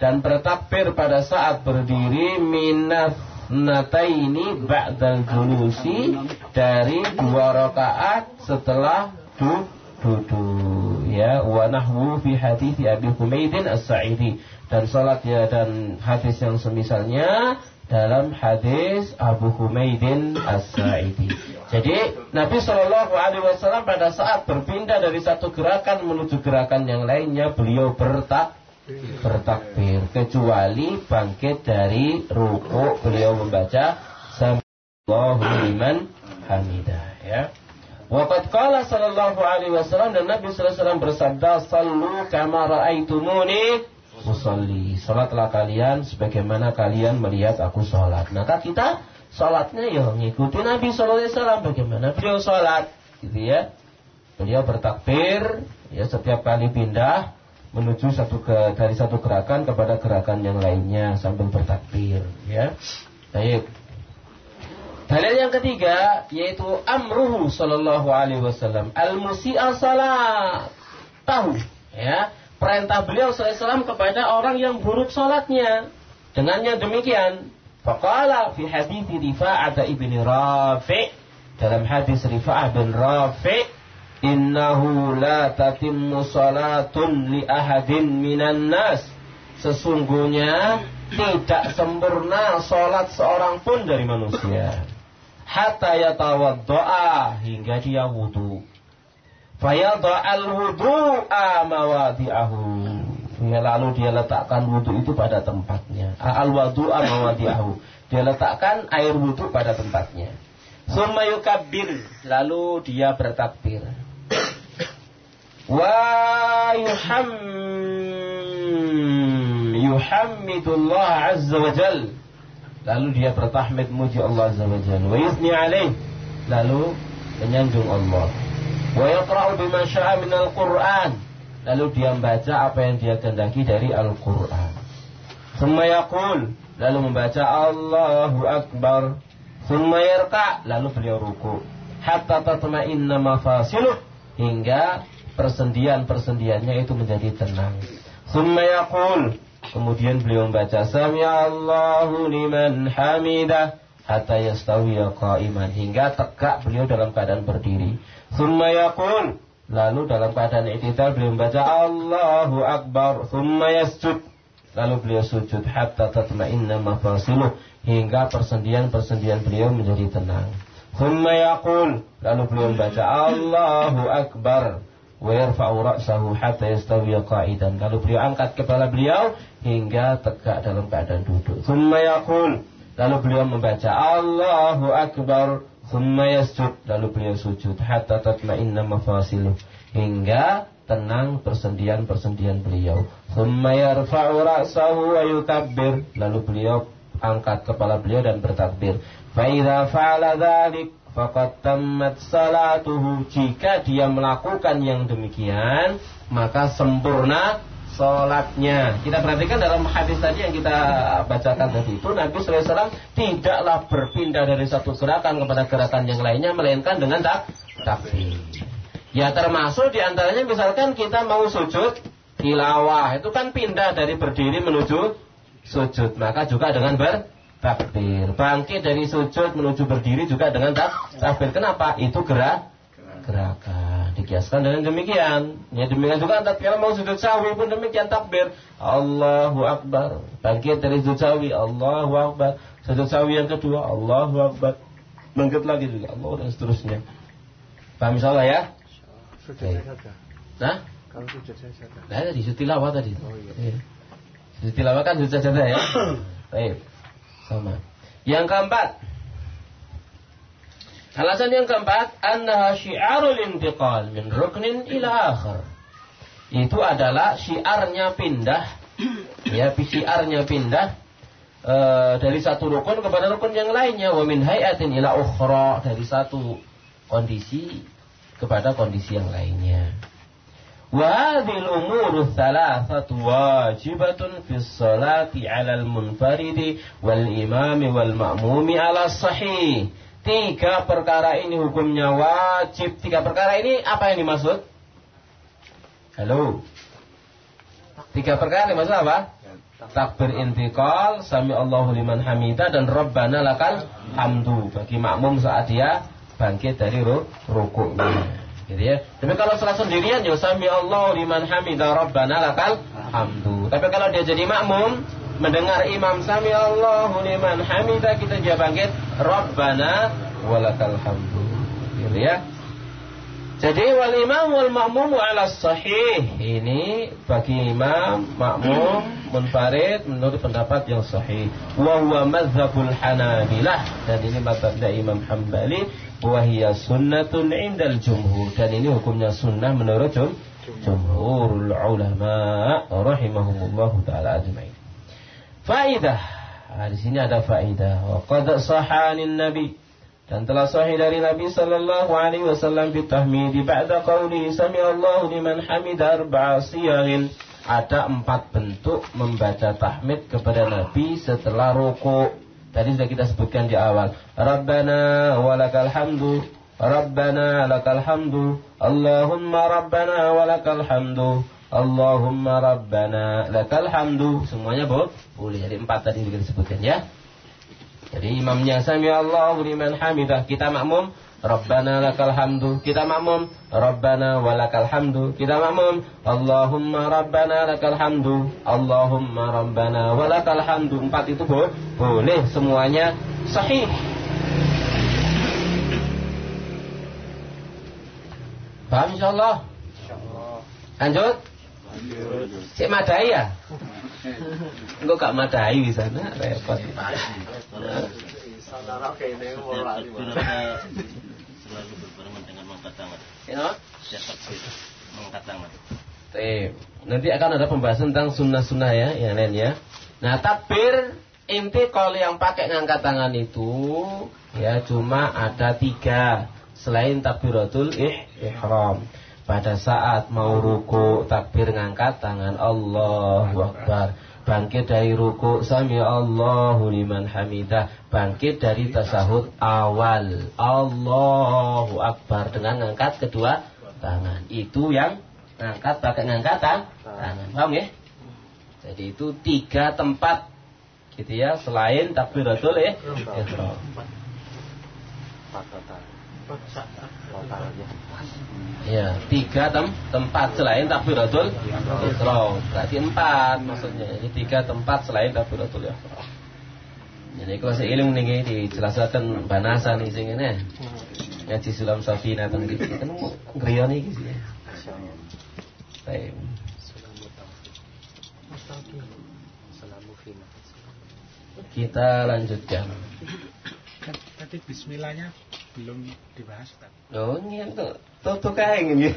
dan bertakbir pada saat berdiri minat nataini ba'dal julusi dari dua rakaat setelah du duduk ya wa nahwu fi hadis Abi Humaidin As-Sa'idi dan salat ya dan hadis yang semisalnya dalam hadis Abu Humaidin As-Sa'idi. Jadi Nabi Shallallahu Alaihi Wasallam pada saat berpindah dari satu gerakan menuju gerakan yang lainnya beliau bertak bertakbir kecuali bangkit dari ruku beliau membaca Sallallahu liman hamidah ya. Waqad qala sallallahu alaihi wasallam dan Nabi sallallahu alaihi wasallam bersabda sallu kama raaitumuni usolli. Salatlah kalian sebagaimana kalian melihat aku salat. Maka kita salatnya ya mengikuti Nabi sallallahu alaihi wasallam bagaimana beliau salat gitu ya. Beliau bertakbir ya setiap kali pindah menuju satu ke dari satu gerakan kepada gerakan yang lainnya sambil bertakbir ya. Baik. Dalil yang ketiga yaitu amruhu sallallahu alaihi wasallam al-musi'a salat. Tahu ya, perintah beliau sallallahu kepada orang yang buruk salatnya. Dengannya demikian, faqala fi hadis Rifa'ah ibn Rafi' dalam hadis Rifa'ah bin Rafi' Innahu la tatimmu salatun li ahadin minan nas. Sesungguhnya tidak sempurna salat seorang pun dari manusia. Hatta yatawaddo'a hingga dia wudu. Fayadha'al wudu'a mawadi'ahu. Ya, lalu dia letakkan wudu itu pada tempatnya. Al wudu'a mawadi'ahu. Dia letakkan air wudu pada tempatnya. Summa yukabbir. Lalu dia bertakbir wa yuham yuhammidullah azza wa jal lalu dia bertahmid muji Allah azza wa jal wa yusni alaih. Lalu menyanjung Allah. Wa yaqra'u bima sya'a min al-Qur'an lalu dia membaca apa yang dia kehendaki dari Al-Qur'an. Thumma yaqul. Lalu membaca Allahu akbar. Thumma yarka' lalu beliau ruku. Hatta tatma'inna mafasiluh. Hingga persendian-persendiannya itu menjadi tenang. Summa yaqul Kemudian beliau membaca Sami Allahu liman hamidah hatta yastawiya qa'iman hingga tegak beliau dalam keadaan berdiri. Summa yaqul lalu dalam keadaan i'tidal beliau membaca Allahu akbar summa yasjud lalu beliau sujud hatta tatma'inna mafasiluh hingga persendian-persendian beliau menjadi tenang. Summa yaqul lalu beliau membaca Allahu akbar wa ra'sahu hatta yastawiya qa'idan. Lalu beliau angkat kepala beliau hingga tegak dalam keadaan duduk. Thumma yaqul, lalu beliau membaca Allahu akbar, thumma yasjud, lalu beliau sujud hatta tatma'inna mafasiluh hingga tenang persendian-persendian beliau. Thumma yarfa'u ra'sahu wa yukabbir, lalu beliau angkat kepala beliau dan bertakbir. Fa idza fa'ala dzalik Fakat tamat salatuhu. Jika dia melakukan yang demikian Maka sempurna sholatnya. Kita perhatikan dalam hadis tadi yang kita bacakan tadi itu Nabi SAW tidaklah berpindah dari satu gerakan kepada gerakan yang lainnya Melainkan dengan tak takbir. Ya termasuk di antaranya misalkan kita mau sujud tilawah. Itu kan pindah dari berdiri menuju sujud. Maka juga dengan ber takbir. Bangkit dari sujud menuju berdiri juga dengan tak takbir. Kenapa? Itu gerak gerakan. Dikiaskan dengan demikian. Ya demikian juga kalau mau sujud sawi pun demikian takbir. Allahu Akbar. Bangkit dari sujud sawi. Allahu Akbar. Sujud sawi yang kedua. Allahu Akbar. Bangkit lagi juga. Allah dan seterusnya. Paham salah ya? Sujud Nah? Kalau sujud saja. Nah, tadi sujud tilawah tadi. Oh iya. iya. Sujud tilawah kan sujud saja ya. (clears throat) Baik. Sama. Yang keempat. Alasan yang keempat, annaha syiarul intiqal min ruknin ila akhar. Itu adalah syiarnya pindah, (coughs) ya syiarnya pindah e, dari satu rukun kepada rukun yang lainnya. Wa min hayatin ila ukhra dari satu kondisi kepada kondisi yang lainnya. وهذه الأمور الثلاثة واجبة في الصلاة على المنفرد والإمام والمأموم على الصحيح Tiga perkara ini hukumnya wajib. Tiga perkara ini apa yang dimaksud? Halo. Tiga perkara yang dimaksud apa? Takbir intikal, sami Allahu liman hamidah dan Rabbana lakal hamdu bagi makmum saat dia bangkit dari rukuknya. Gitu ya. Tapi kalau salat sendirian ya sami Allahu liman hamidah Rabbana lakal hamdu. Tapi kalau dia jadi makmum mendengar imam sami Allahu liman hamidah kita dia bangkit Rabbana walakal hamdu. Gitu ya. Jadi wal imam wal makmum ala sahih. Ini bagi imam, makmum, munfarid menurut pendapat yang sahih. Wa huwa madzhabul Hanabilah dan ini mazhabnya Imam Hambali wa hiya sunnatun indal jumhur dan ini hukumnya sunnah menurut jum, jumhurul ulama rahimahumullah taala ajmain. Faidah. Nah, di sini ada faidah. Wa qad sahanin nabi dan telah sahih dari Nabi sallallahu alaihi wasallam bi tahmidi ba'da qauli sami Allahu liman hamida arba'a siyahin ada empat bentuk membaca tahmid kepada Nabi setelah ruku. Tadi sudah kita sebutkan di awal. Rabbana walakal hamdu. Rabbana lakal hamdu. Allahumma rabbana walakal hamdu. Allahumma rabbana lakal hamdu. Semuanya boleh. Jadi empat tadi sudah disebutkan ya. Jadi imamnya sami Allahu liman hamidah. Kita makmum Rabbana lakal hamdu. Kita makmum Rabbana walakal hamdu. Kita makmum Allahumma Rabbana lakal hamdu. Allahumma Rabbana walakal hamdu. Empat itu bo boleh semuanya sahih. Paham insyaallah? Insyaallah. Lanjut? Cik madai ya? Enggak gak madai di sana, repot. Saudara kayaknya selalu berbarengan dengan mengangkat tangan. Ya? Mengangkat tangan. Nanti akan ada pembahasan tentang sunnah-sunnah ya, yang lain ya. Nah, takbir inti kalau yang pakai ngangkat tangan itu ya cuma ada tiga selain takbiratul ih, ihram pada saat mau ruku takbir ngangkat tangan Allahu Akbar bangkit dari ruku sami Allahu liman hamidah. Bangkit dari tasahud awal. Allahu Akbar. Dengan ngangkat kedua tangan. Itu yang ngangkat pakai ngangkat tangan. Paham ya? Jadi itu tiga tempat. Gitu ya selain takbiratul ya ihram Ya, tiga tem tempat selain takbiratul ihram. Berarti empat maksudnya. Ini tiga tempat selain takbiratul ihram. Jadi kalau saya ilmu nih dijelaskan bahasa nih sing ini. Ngaji sulam safina tentang gitu kan ngeriyo nih gitu ya. Baik. Kita lanjutkan. Tadi bismillahnya belum dibahas kan? Oh, ini tuh tuh tuh kayak nih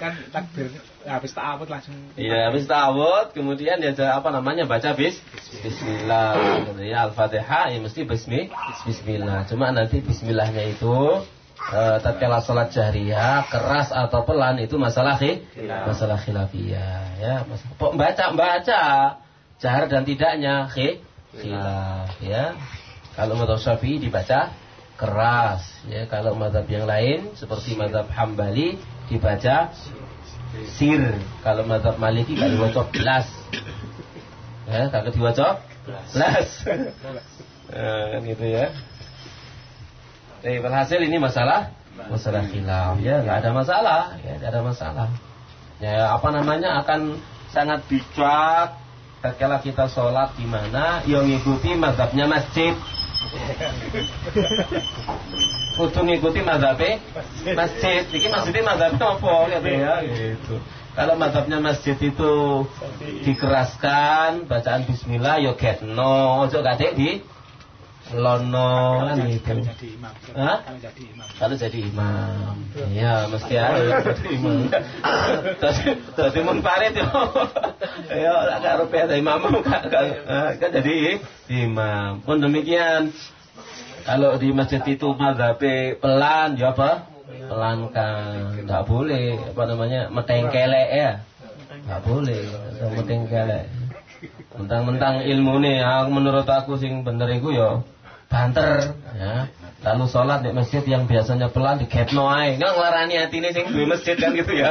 kan takbir habis ta'awud langsung. Iya, habis ta'awud kemudian dia apa namanya baca bis bismillah. Ya Al-Fatihah ya mesti bismi bismillah. Cuma nanti bismillahnya itu uh, tatkala salat jahriyah keras atau pelan itu masalah khilaf. masalah khilafiyah ya. Masalah, baca baca Jahar dan tidaknya khilaf ya. Kalau madhab Syafi'i dibaca keras ya. Kalau madhab yang lain seperti madhab Hambali dibaca sir. Kalau madhab Maliki kalau dibaca belas. Ya, kalau dibaca belas. Nah, gitu ya. Jadi hasil ini masalah masalah khilaf ya, nggak ada masalah, ya, nggak ada masalah. Ya, apa namanya akan sangat bijak tatkala kita sholat di mana yang ngikuti mazhabnya masjid. (laughs) Kudu ngikuti mazhabnya masjid. iki masjidnya mazhabnya apa gitu ya gitu. Kalau mazhabnya masjid itu dikeraskan bacaan bismillah yo get no ojo kadek di lono kan itu. Kalau jadi imam. Hah? Kalau jadi imam. Kalau jadi imam. Iya, mesti harus jadi imam. Terus jadi munfarid yo. Ya, agak rupiah dari imam kan, jadi imam. Pun demikian kalau di masjid itu mazhab pelan ya apa? Pelan kan. Enggak boleh apa namanya? metengkelek ya. Enggak boleh. Metengkelek. Mentang-mentang ilmu nih, menurut aku sing bener iku ya banter ya. Lalu sholat di masjid yang biasanya pelan di ketno ae. Nggak ngelarani ini sing duwe masjid kan gitu ya.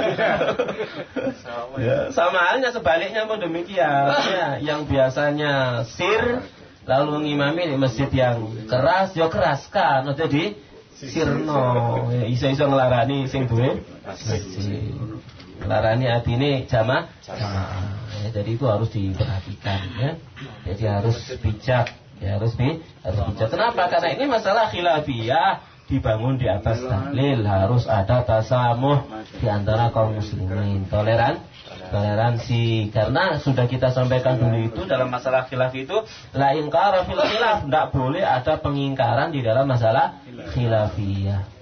ya. Sama halnya sebaliknya pun demikian. Ya, yang biasanya sir lalu ngimami di masjid yang keras, ya keras kan. Jadi sirno, ya, iso-iso ngelarani sing duwe masjid. Ngelarani ini jamaah. Jamaah. Ya, jadi itu harus diperhatikan ya. Jadi harus bijak Ya harus di harus bijak. Kenapa? Karena ini masalah khilafiyah. Dibangun di atas dalil harus ada tasamuh di antara kaum muslimin. Toleran toleransi. Karena sudah kita sampaikan dulu itu dalam masalah khilaf itu lain fil khilaf. Tidak boleh ada pengingkaran di dalam masalah khilafiyah.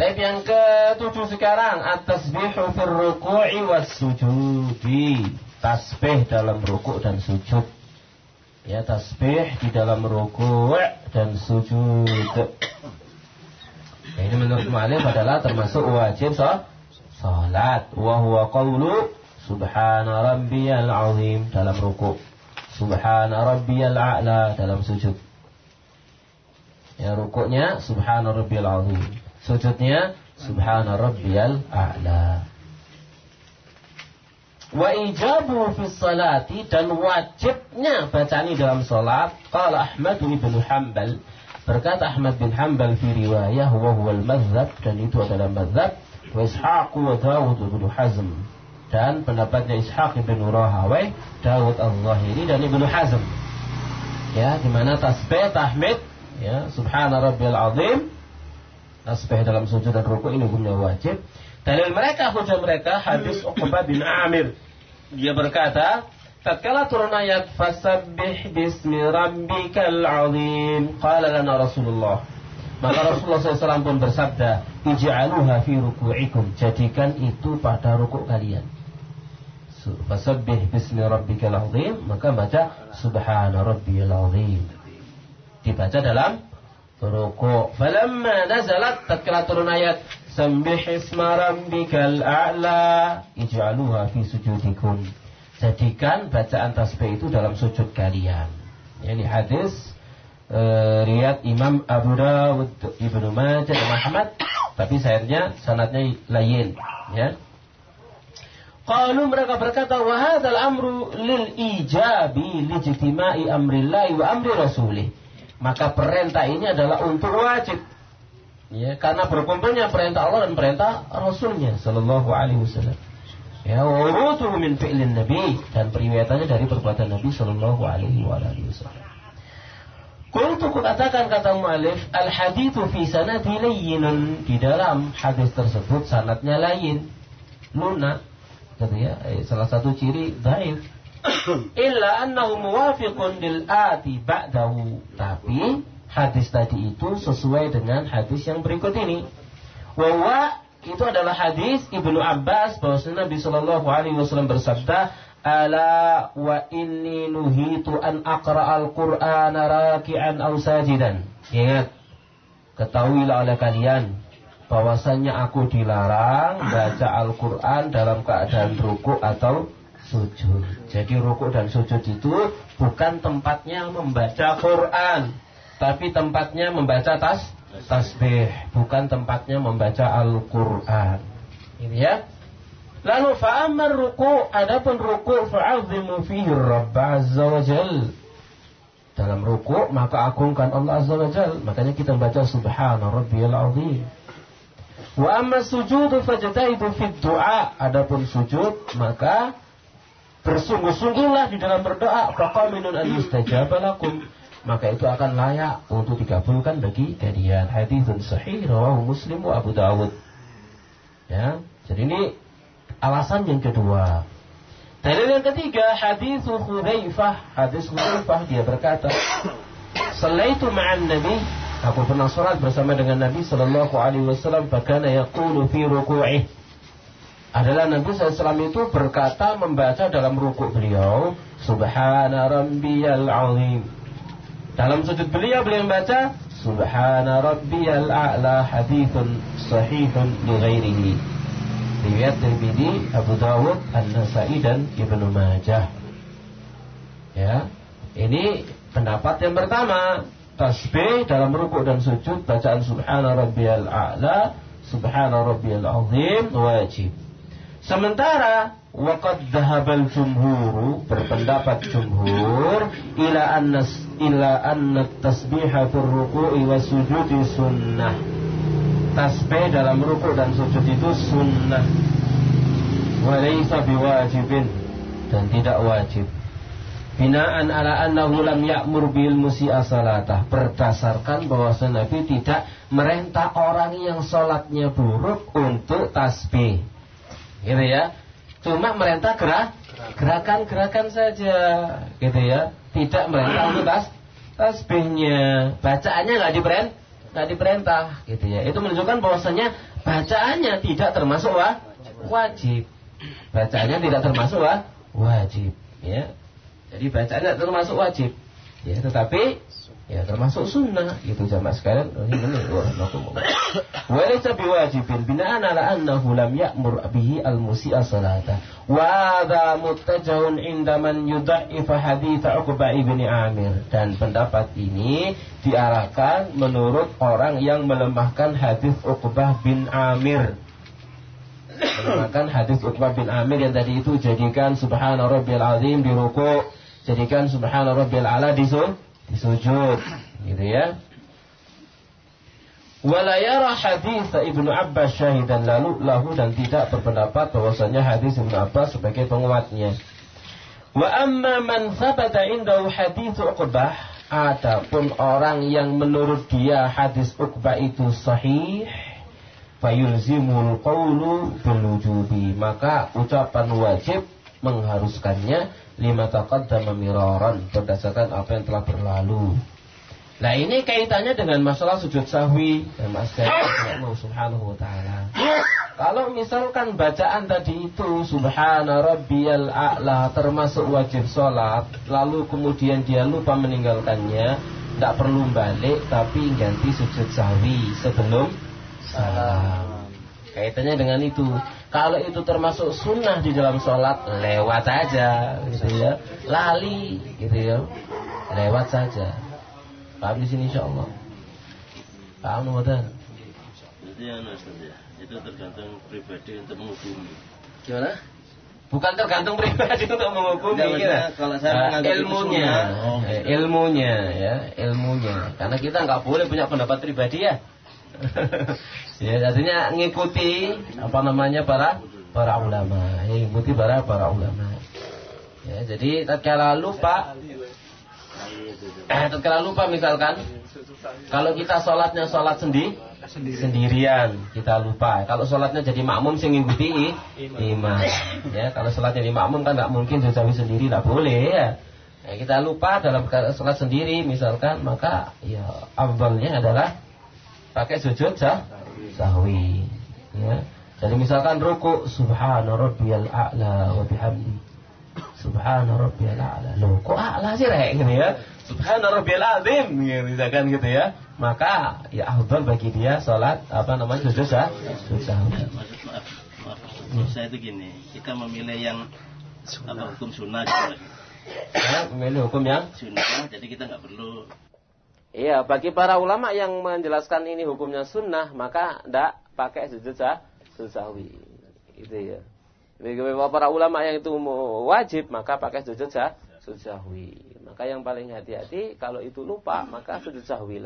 Tapi yang ketujuh sekarang at-tasbihu fil ruku'i was sujudi tasbih dalam rukuk dan sujud. Ya, tasbih di dalam rukuk dan sujud. Ya, ini menurut Malik adalah termasuk wajib so, salat. Wa huwa qawlu subhana rabbiyal azim dalam rukuk. Subhana rabbiyal a'la dalam sujud. Ya, rukuknya subhana rabbiyal azim. Sujudnya subhana rabbiyal a'la wa ijabu fi salati dan wajibnya bacaan dalam salat. Qala Ahmad bin Hanbal. Berkata Ahmad bin Hanbal fi riwayah wa huwa al-mazhab dan itu adalah mazhab wa Ishaq wa Dawud bin Hazm. Dan pendapatnya Ishaq bin Rahawai Dawud al-Zahiri dan Ibnu Hazm. Ya di mana tasbih tahmid ya subhana rabbil azim. Tasbih dalam sujud dan rukuk ini hukumnya wajib Dalil mereka, hujah mereka, hadis Uqbah bin Amir. Dia berkata, tatkala turun ayat fasabbih bismi rabbikal azim qala lana Rasulullah. Maka Rasulullah SAW pun bersabda ij'aluha fi ruku'ikum jadikan itu pada rukuk kalian. Fasabbih bismi rabbikal azim maka baca subhana rabbiyal azim. Dibaca dalam rukuk. Falamma nazalat tatkala turun ayat Sambih isma rabbikal a'la ij'aluha fi sujudikum. Jadikan bacaan tasbih itu dalam sujud kalian. Ini hadis uh, riat Imam Abu Dawud, Ibnu Majah dan Muhammad, tapi sayangnya sanatnya lain, ya. Qalu mereka berkata wa hadzal amru lil ijabi lijtima'i amrillahi wa amri rasulih. Maka perintah ini adalah untuk wajib Ya, karena berkumpulnya perintah Allah dan perintah Rasulnya Sallallahu Alaihi Wasallam. Ya, wurutu min fi'lin Nabi dan periwayatannya dari perbuatan Nabi Sallallahu Alaihi Wasallam. Kuntu katakan kata mu'alif al hadithu fi sanadi layyinun di dalam hadis tersebut sanatnya lain lunak gitu ya eh, salah satu ciri dhaif (coughs) illa annahu muwafiqun lil ati ba'dahu tapi hadis tadi itu sesuai dengan hadis yang berikut ini. Wawa itu adalah hadis Ibnu Abbas bahwa Nabi Shallallahu Alaihi Wasallam bersabda, Ala wa inni nuhitu an aqra al-Qur'an raki'an aw sajidan. Ingat, ketahuilah oleh kalian bahwasannya aku dilarang baca Al-Quran dalam keadaan ruku atau sujud. Jadi ruku dan sujud itu bukan tempatnya membaca Quran tapi tempatnya membaca tas tasbih, bukan tempatnya membaca Al-Qur'an. Ini ya. Lalu fa'amar ruku, adapun ruku fa'azimu fihi Rabb Azza wa Jal. Dalam ruku maka agungkan Allah Azza wa Jal. Makanya kita membaca Subhana Rabbiyal Azim. Wa amma sujudu fajtahidu fid du'a. Adapun sujud maka bersungguh-sungguhlah di dalam berdoa. Faqaminun an yustajaba lakum maka itu akan layak untuk dikabulkan bagi kalian. Hadithun sahih rawahu Muslim Abu Dawud. Ya, jadi ini alasan yang kedua. Dalil yang ketiga, hadis Hudzaifah, hadis Hudzaifah dia berkata, "Sallaitu ma'an Nabi, aku pernah salat bersama dengan Nabi sallallahu alaihi wasallam, fakana yaqulu fi ruku'ih." Adalah Nabi SAW itu berkata membaca dalam rukuk beliau, Subhana rabbiyal azim. Dalam sujud beliau beliau membaca Subhana rabbiyal a'la hadithun sahihun li ghairihi. Riwayat Tirmidzi, Abu Dawud, An-Nasai dan Ibnu Majah. Ya. Ini pendapat yang pertama. Tasbih dalam rukuk dan sujud bacaan subhana rabbiyal a'la, subhana rabbiyal azim wajib. Sementara waqad dhahabal jumhur berpendapat jumhur ila annas ila anna tasbiha fil ruku'i sujudi sunnah. Tasbih dalam rukuk dan sujud itu sunnah. Walaysa biwajibin dan tidak wajib. Binaan ala annahu lam ya'mur bil musi'a salatah Berdasarkan bahwa Nabi tidak merintah orang yang sholatnya buruk untuk tasbih Gitu ya Cuma merintah gerak Gerakan-gerakan saja Gitu ya. Tidak merintah untuk tas, tasbihnya. Bacaannya nggak diperintah nggak diperintah gitu ya. Itu menunjukkan bahwasanya bacaannya tidak termasuk wa, wajib. Bacaannya tidak termasuk wa, wajib ya. Jadi bacanya termasuk wajib. Ya, tetapi ya termasuk sunnah. Itu jamaah sekalian ini benar. Walaysa biwajibin bina'an ala annahu lam ya'mur bihi al-musi'a salata. Wa hadha muttajahun inda man yudha'if hadits Uqbah ibn Amir. Dan pendapat ini diarahkan menurut orang yang melemahkan hadis Uqbah bin Amir. Melemahkan hadis Uqbah bin Amir yang tadi itu jadikan subhana rabbiyal azim di rukuk jadikan subhana rabbil ala di, di sujud gitu ya. Wala yara hadis Ibnu Abbas syahidan lalu lahu dan tidak berpendapat bahwasanya hadis Ibnu Abbas sebagai penguatnya. Wa amma man sabata indahu hadis Uqbah adapun orang yang menurut dia hadis Uqbah itu sahih fayulzimul qawlu bil maka ucapan wajib mengharuskannya lima taqaddama miraran berdasarkan apa yang telah berlalu. Nah ini kaitannya dengan masalah sujud sahwi dan masalah subhanahu wa ta'ala. Kalau misalkan bacaan tadi itu subhana rabbiyal a'la termasuk wajib sholat, lalu kemudian dia lupa meninggalkannya, tidak perlu balik tapi ganti sujud sahwi sebelum salam. Kaitannya dengan itu. Kalau itu termasuk sunnah di dalam sholat, lewat saja, gitu ya. Lali, gitu ya. Lewat saja. Paham di sini insya Allah. Paham Ramadan? Itu ya, ya. Itu tergantung pribadi untuk menghukumi. Gimana? Bukan tergantung pribadi untuk menghukumi ya. Kalau saya nah, ilmunya, oh, gitu. ilmunya ya, ilmunya. Karena kita nggak boleh punya pendapat pribadi ya. Ya artinya ngikuti apa namanya para para ulama. Ya, ngikuti para para ulama. Ya jadi tatkala lupa eh tatkala lupa misalkan kalau kita sholatnya sholat sendi sendirian kita lupa. Kalau sholatnya jadi makmum sing ngikuti imam ya kalau sholatnya di makmum kan nggak mungkin jauh sendiri nggak boleh ya. Ya, kita lupa dalam sholat sendiri misalkan maka ya awalnya adalah pakai sujud sah sahwi. Ya. Jadi misalkan ruku subhana rabbiyal a'la wa bihamdi. Subhana rabbiyal a'la. Loh, kok a'la sih rek gitu ya? Subhana rabbiyal azim ya, misalkan gitu ya. Maka ya afdal bagi dia salat apa namanya sujud sah sujud sahwi. Maksud maaf, maaf. saya itu gini, kita memilih yang apa hukum sunnah gitu. Ya, memilih hukum yang sunnah, jadi kita nggak perlu Iya, bagi para ulama yang menjelaskan ini hukumnya sunnah, maka tidak pakai sujud sah, sahwi. Itu ya. Bagi para ulama yang itu wajib, maka pakai sujud sah. Maka yang paling hati-hati kalau itu lupa, maka sujud sahwi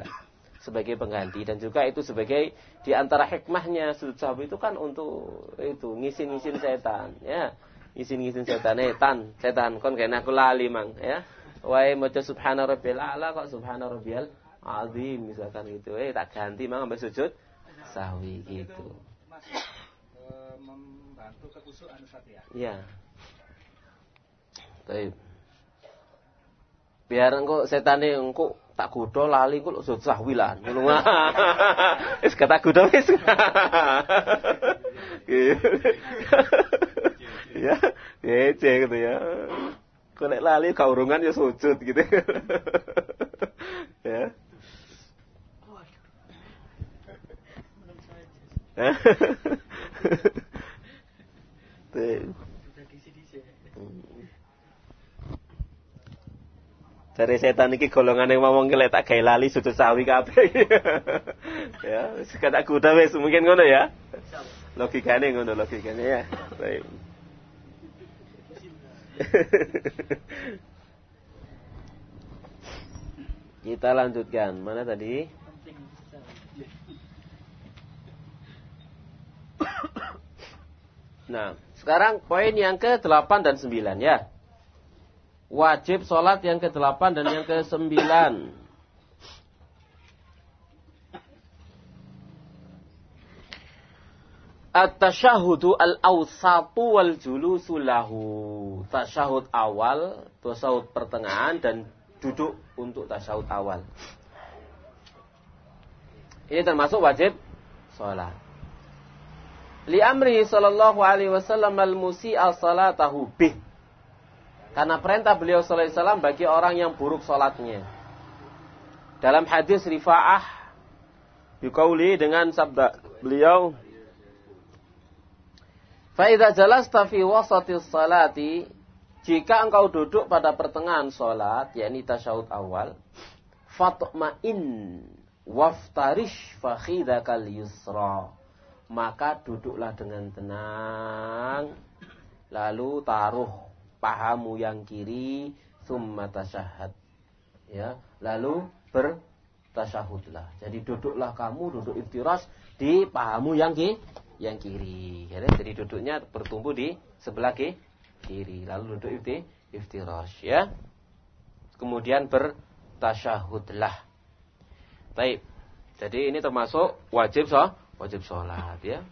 sebagai pengganti dan juga itu sebagai di antara hikmahnya sujud sahwi itu kan untuk itu ngisin-ngisin setan ya ngisin-ngisin setan eh tan setan kon kena aku mang ya Wahai maca subhana rabbiyal a'la kok subhana rabbiyal azim misalkan gitu. Eh tak ganti mang sampai sujud sahwi gitu. Mas, membantu kekusuhan Ustaz ya. Iya. Baik. Biar engko setane engko tak kudo lali engko sujud sahwi lah. Ngono (laughs) Wis kata kudo wis. (laughs) Ya, ya, gitu ya. Kulek lali kaurungan ya sujud gitu. ya. Dari setan iki golongan yang ngomong kelek tak gawe lali sujud sawi kape, ya, wis kuda wis mungkin ngono ya. Logikane ngono logikane ya. Baik. (laughs) Kita lanjutkan. Mana tadi? Nah, sekarang poin yang ke-8 dan 9 ya. Wajib sholat yang ke-8 dan yang ke-9. At-tasyahudu al-awsatu wal julusu lahu. Tasyahud awal, tasyahud pertengahan dan duduk untuk tasyahud awal. Ini termasuk wajib sholat. Li amri sallallahu alaihi wasallam al-musi'a salatahu bih. Karena perintah beliau sallallahu alaihi wasallam bagi orang yang buruk salatnya. Dalam hadis Rifa'ah biqauli dengan sabda beliau Fa idza jalasta fi wasati salati jika engkau duduk pada pertengahan salat yakni tasyahud awal fatma'in waftarish fakhidakal yusra. Maka duduklah dengan tenang lalu taruh pahamu yang kiri summa tasyahad. Ya lalu bertasyahudlah. Jadi duduklah kamu duduk iftirash di pahamu yang kiri yang kiri. Ya, jadi duduknya bertumbuh di sebelah kiri. Lalu duduk ifti, iftirash ya. Kemudian bertasyahudlah. Baik. Jadi ini termasuk wajib so, wajib sholat ya.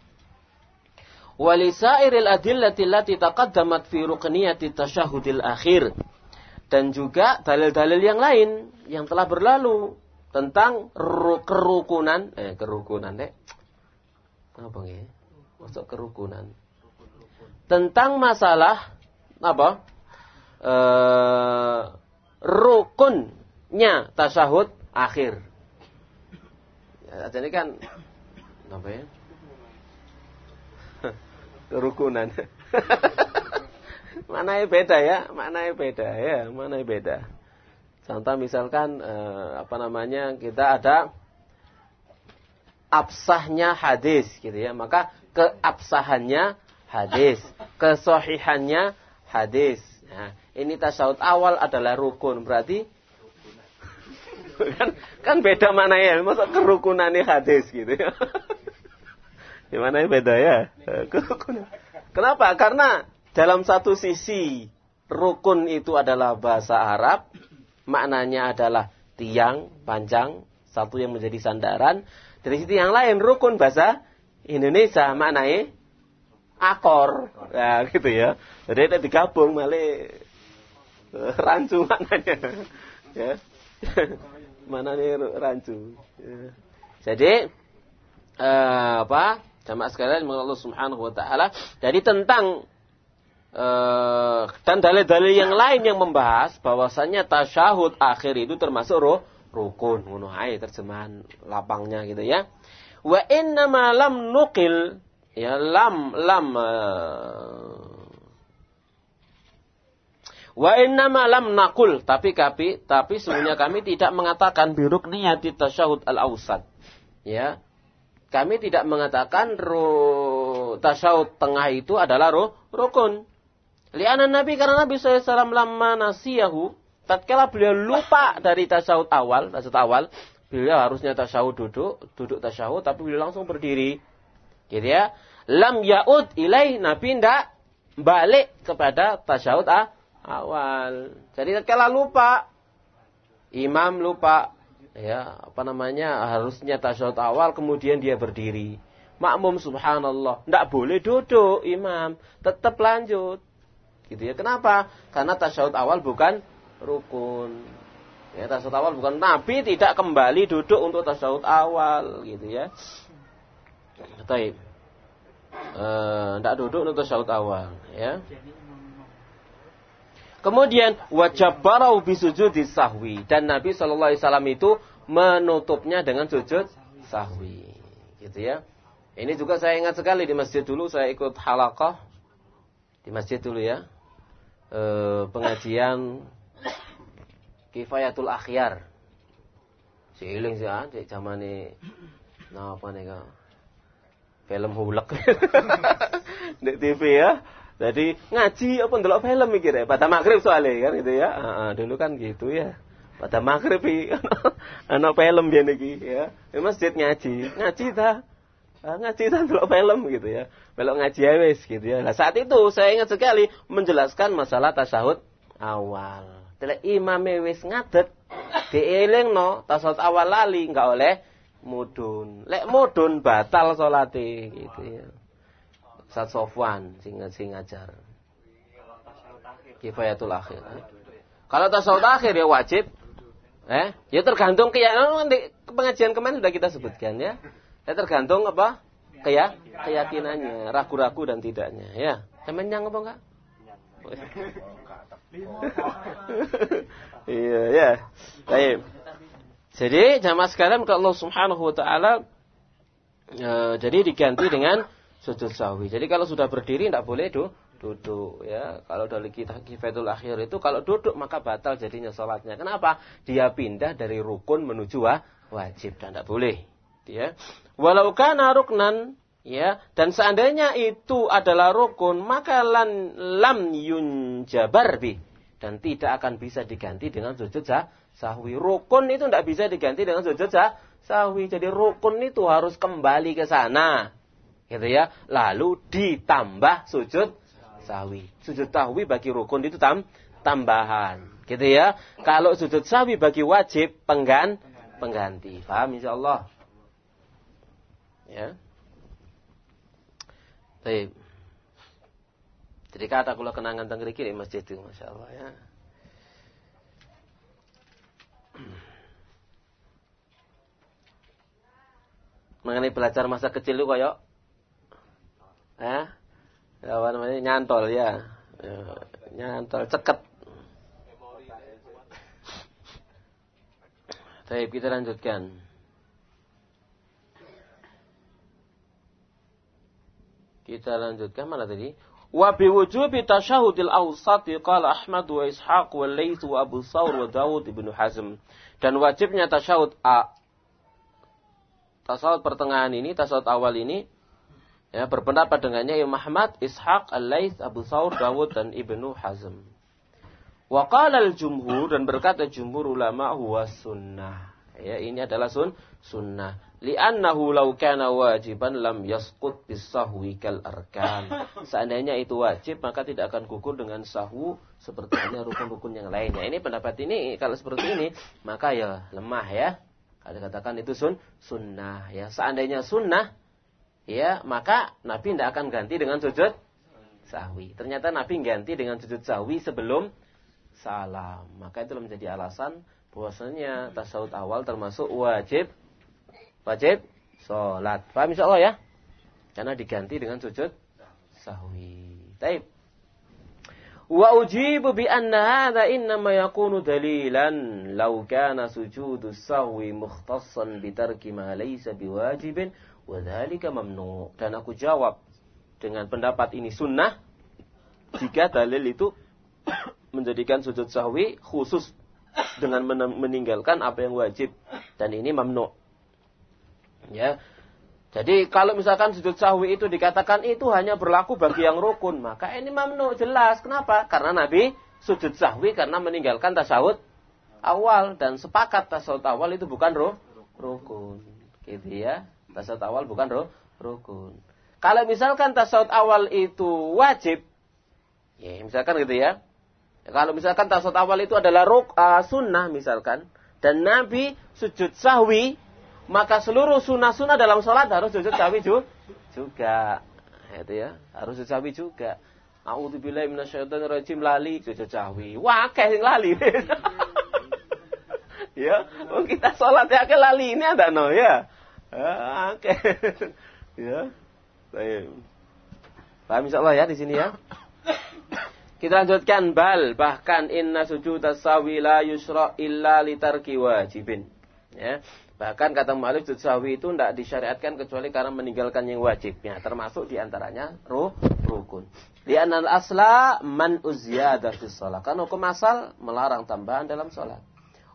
Walisairil adillati allati taqaddamat fi rukniyati tasyahudil akhir. Dan juga dalil-dalil yang lain yang telah berlalu tentang kerukunan eh kerukunan deh apa ya? Masuk kerukunan. Tentang masalah apa? E, rukunnya tasyahud akhir. Ya, jadi kan apa ya? (laughs) kerukunan. (laughs) mana yang beda ya? Mana yang beda ya? Mana yang beda? Contoh misalkan eh, apa namanya kita ada absahnya hadis gitu ya. Maka keabsahannya hadis, kesohihannya hadis. Nah, ini tasawuf awal adalah rukun, berarti kan kan beda mana ya, masa kerukunannya hadis gitu ya. Gimana ya beda ya? Kenapa? Karena dalam satu sisi rukun itu adalah bahasa Arab, maknanya adalah tiang panjang, satu yang menjadi sandaran. Dari sisi yang lain rukun bahasa Indonesia maknanya akor. Ya gitu ya. Jadi itu digabung malah eh, rancu maknanya. (laughs) Ya. (laughs) Mana rancu. Ya. Jadi eh, apa? Jamaah sekalian Allah Subhanahu wa taala. Jadi tentang uh, dan dalil-dalil yang lain yang membahas bahwasanya tasyahud akhir itu termasuk roh rukun ngono ae terjemahan lapangnya gitu ya. Wa inna ma lam nuqil ya lam lam uh, wa inna lam naqul tapi kami tapi sebenarnya kami tidak mengatakan biruk niyati tasyahud al ausat ya kami tidak mengatakan ru tasyahud tengah itu adalah ru, rukun. Liana nabi karena nabi sallallahu lama nasiyahu tatkala beliau lupa dari tasawuf awal, tasawuf awal, beliau harusnya tasawuf duduk, duduk tasawuf, tapi beliau langsung berdiri. Gitu ya. Lam yaud ilai Nabi ndak balik kepada tasawuf awal. Jadi tatkala lupa, imam lupa, ya apa namanya harusnya tasawuf awal, kemudian dia berdiri. Makmum subhanallah, ndak boleh duduk imam, tetap lanjut. Gitu ya. Kenapa? Karena tasawuf awal bukan rukun. Ya, tasawuf awal bukan Nabi tidak kembali duduk untuk tasawuf awal gitu ya. Taib. Eh, tidak duduk untuk tasawuf awal ya. Kemudian wajib barau bisujud sahwi dan Nabi Shallallahu Alaihi Wasallam itu menutupnya dengan sujud sahwi, gitu ya. Ini juga saya ingat sekali di masjid dulu saya ikut halakah di masjid dulu ya, e, pengajian Kifayatul Akhyar. Si iling sih ah, cek nah apa nih kak? Film hulek. (laughs) di TV ya. Jadi ngaji apa ndelok film mikir ya. Pada maghrib soalnya kan gitu ya. Uh, dulu kan gitu ya. Pada maghrib anak (laughs) film biar iki ya. Di masjid ngaji, ngaji ta. Ah, ngaji ta ndelok film gitu ya. Belok ngaji ya wis gitu ya. Nah saat itu saya ingat sekali menjelaskan masalah tasahud awal. Telek imame wis ngadet no tasawuf awal lali nggak oleh mudun. Lek mudun batal salate gitu ya. Sat Sofwan sing sing ngajar. Kifayatul akhir. Kalau tasawuf akhir ya wajib. Eh, ya tergantung keyakinan di pengajian kemarin sudah kita sebutkan ya. Ya tergantung apa? Kayak keyakinannya, ragu-ragu dan tidaknya ya. Temennya apa enggak? (laughs) Iya, ya. Baik. Jadi jamaah sekalian kalau Allah Subhanahu wa taala e, jadi diganti dengan sujud sahwi. Jadi kalau sudah berdiri tidak boleh du, duduk ya. Kalau dari kita kifatul akhir itu kalau duduk maka batal jadinya sholatnya. Kenapa? Dia pindah dari rukun menuju wajib dan tidak boleh. Ya. Walau kana ruknan ya dan seandainya itu adalah rukun maka lan lam yunjabar bi dan tidak akan bisa diganti dengan sujud sah, sahwi. Rukun itu tidak bisa diganti dengan sujud sah, sahwi. Jadi rukun itu harus kembali ke sana. Gitu ya. Lalu ditambah sujud sahwi. Sujud sahwi bagi rukun itu tam, tambahan. Gitu ya. Kalau sujud sahwi bagi wajib penggan, pengganti. Paham insyaallah? Ya. Baik. Jadi kata kula kenangan teng mriki masjid itu masyaallah ya. (clears throat) Mengenai belajar masa kecil itu koyok eh apa namanya nyantol ya. ya nyantol ceket Baik, kita lanjutkan. Kita lanjutkan mana tadi? Wa biwujubi tasyahudil awsati qala Ahmad wa Ishaq wa Laits wa Abu Thawr wa Dawud ibnu Hazm. Dan wajibnya tasyahud A. Tasyahud pertengahan ini, tasyahud awal ini ya berpendapat dengannya Imam Ahmad, Ishaq, Al-Laits, Abu Thawr, Dawud dan Ibnu Hazm. Wa qala al-jumhur dan berkata jumhur ulama huwa sunnah. Ya, ini adalah sun sunnah li'annahu law kana wajiban lam yasqut bisahwi kal arkan. (laughs) Seandainya itu wajib maka tidak akan gugur dengan sahwu seperti halnya rukun-rukun yang lainnya. Ini pendapat ini kalau seperti ini maka ya lemah ya. Kalau katakan itu sun sunnah ya. Seandainya sunnah ya maka Nabi tidak akan ganti dengan sujud sahwi. Ternyata Nabi ganti dengan sujud sahwi sebelum salam. Maka itu menjadi alasan bahwasanya tasawuf awal termasuk wajib wajib sholat. Paham insya Allah ya? Karena diganti dengan sujud sahwi. Taib. Wa ujibu bi anna hadha innama yakunu dalilan law kana sujudu sahwi mukhtassan bi tarki ma laysa biwajibin wa dhalika mamnu. Dan aku jawab dengan pendapat ini sunnah jika dalil itu menjadikan sujud sahwi khusus dengan meninggalkan apa yang wajib dan ini mamnu. Ya. Jadi kalau misalkan sujud sahwi itu dikatakan itu hanya berlaku bagi yang rukun, maka ini mamnu jelas. Kenapa? Karena Nabi sujud sahwi karena meninggalkan tasawuf awal dan sepakat tasawuf awal itu bukan roh rukun. Gitu ya. Tasawuf awal bukan roh rukun. Kalau misalkan tasawuf awal itu wajib, ya misalkan gitu ya. Kalau misalkan tasawuf awal itu adalah ruk, uh, sunnah misalkan, dan Nabi sujud sahwi maka seluruh sunnah-sunnah dalam sholat harus sujud sahwi juga. Itu ya, harus sujud sahwi juga. A'udzubillahi minasyaitonirrajim lali sujud sahwi. Wah, kayak lali. (laughs) ya, oh kita sholat ya ke lali ini ada no ya. Oke. (laughs) ya. Baik. Paham insyaallah ya di sini ya. Kita lanjutkan bal bahkan inna sujud sawi la yusra illa litarki wajibin. Ya. Bahkan kata Malik sujud sahwi itu tidak disyariatkan kecuali karena meninggalkan yang wajibnya. Termasuk di antaranya ruh, rukun. Di anal asla man uzyadah fi sholat. Karena hukum asal melarang tambahan dalam sholat.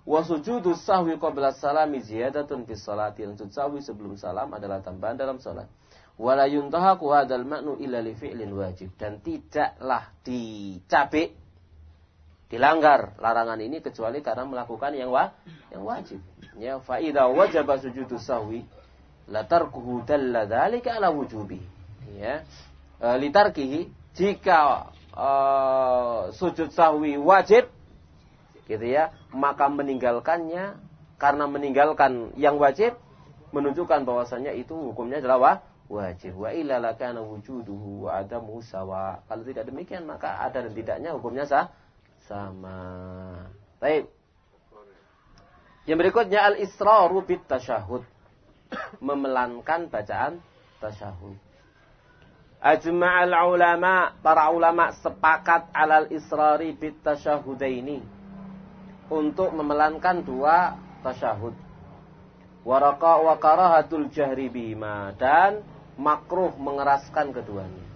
Wa sujudu sahwi qabla salami ziyadatun fi salati. Sujud sahwi sebelum salam adalah tambahan dalam salat. Wala yuntahaku hadzal ma'nu illa li fi'lin wajib dan tidaklah dicabik dilanggar larangan ini kecuali karena melakukan yang wa yang wajib. Ya fa idza wajaba sujudu sahwi la tarkuhu dalla dzalika ala wujubi. Ya. E, litarkihi jika e, sujud sahwi wajib gitu ya, maka meninggalkannya karena meninggalkan yang wajib menunjukkan bahwasanya itu hukumnya adalah wa, wajib. Wa illa lakana wujuduhu wa adamu sawa. Kalau tidak demikian maka ada dan tidaknya hukumnya sah sama. Baik. Yang berikutnya al-israru bit tasyahud. Memelankan bacaan tasyahud. Ajma'al ulama, para ulama sepakat alal israri bit tasyahudaini untuk memelankan dua tasyahud. Waraka wa karahatul jahri bima dan makruh mengeraskan keduanya.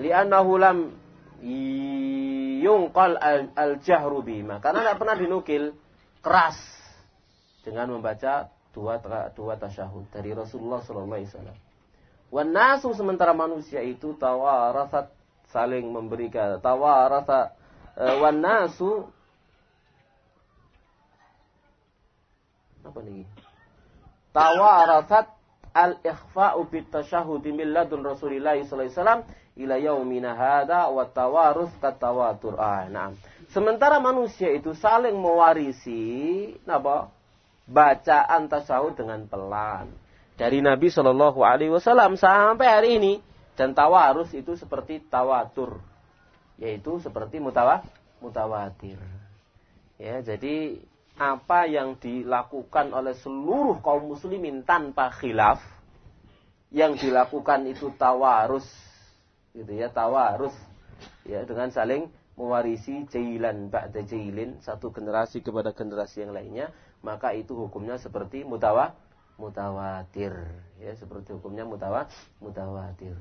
Li'annahu lam yungqal al-jahru bima. Karena tidak pernah dinukil keras dengan membaca dua dua tasyahud dari Rasulullah sallallahu alaihi wasallam. Wan nasu sementara manusia itu tawarasat saling memberikan tawarasa eh, wan nasu apa nih? Tawarasat al-ikhfa'u bit tasyahudi min ladun Rasulillah sallallahu alaihi wasallam ila yaumina hadza wa tawarus katawatur. Ah, nah. Sementara manusia itu saling mewarisi apa? Bacaan tasyahud dengan pelan. Dari Nabi Shallallahu alaihi wasallam sampai hari ini dan tawarus itu seperti tawatur. Yaitu seperti mutawa, mutawatir. Ya, jadi apa yang dilakukan oleh seluruh kaum muslimin tanpa khilaf yang dilakukan itu tawarus gitu ya tawarus ya dengan saling mewarisi jailan ba'da jailin satu generasi kepada generasi yang lainnya maka itu hukumnya seperti mutawa mutawatir ya seperti hukumnya mutawa mutawatir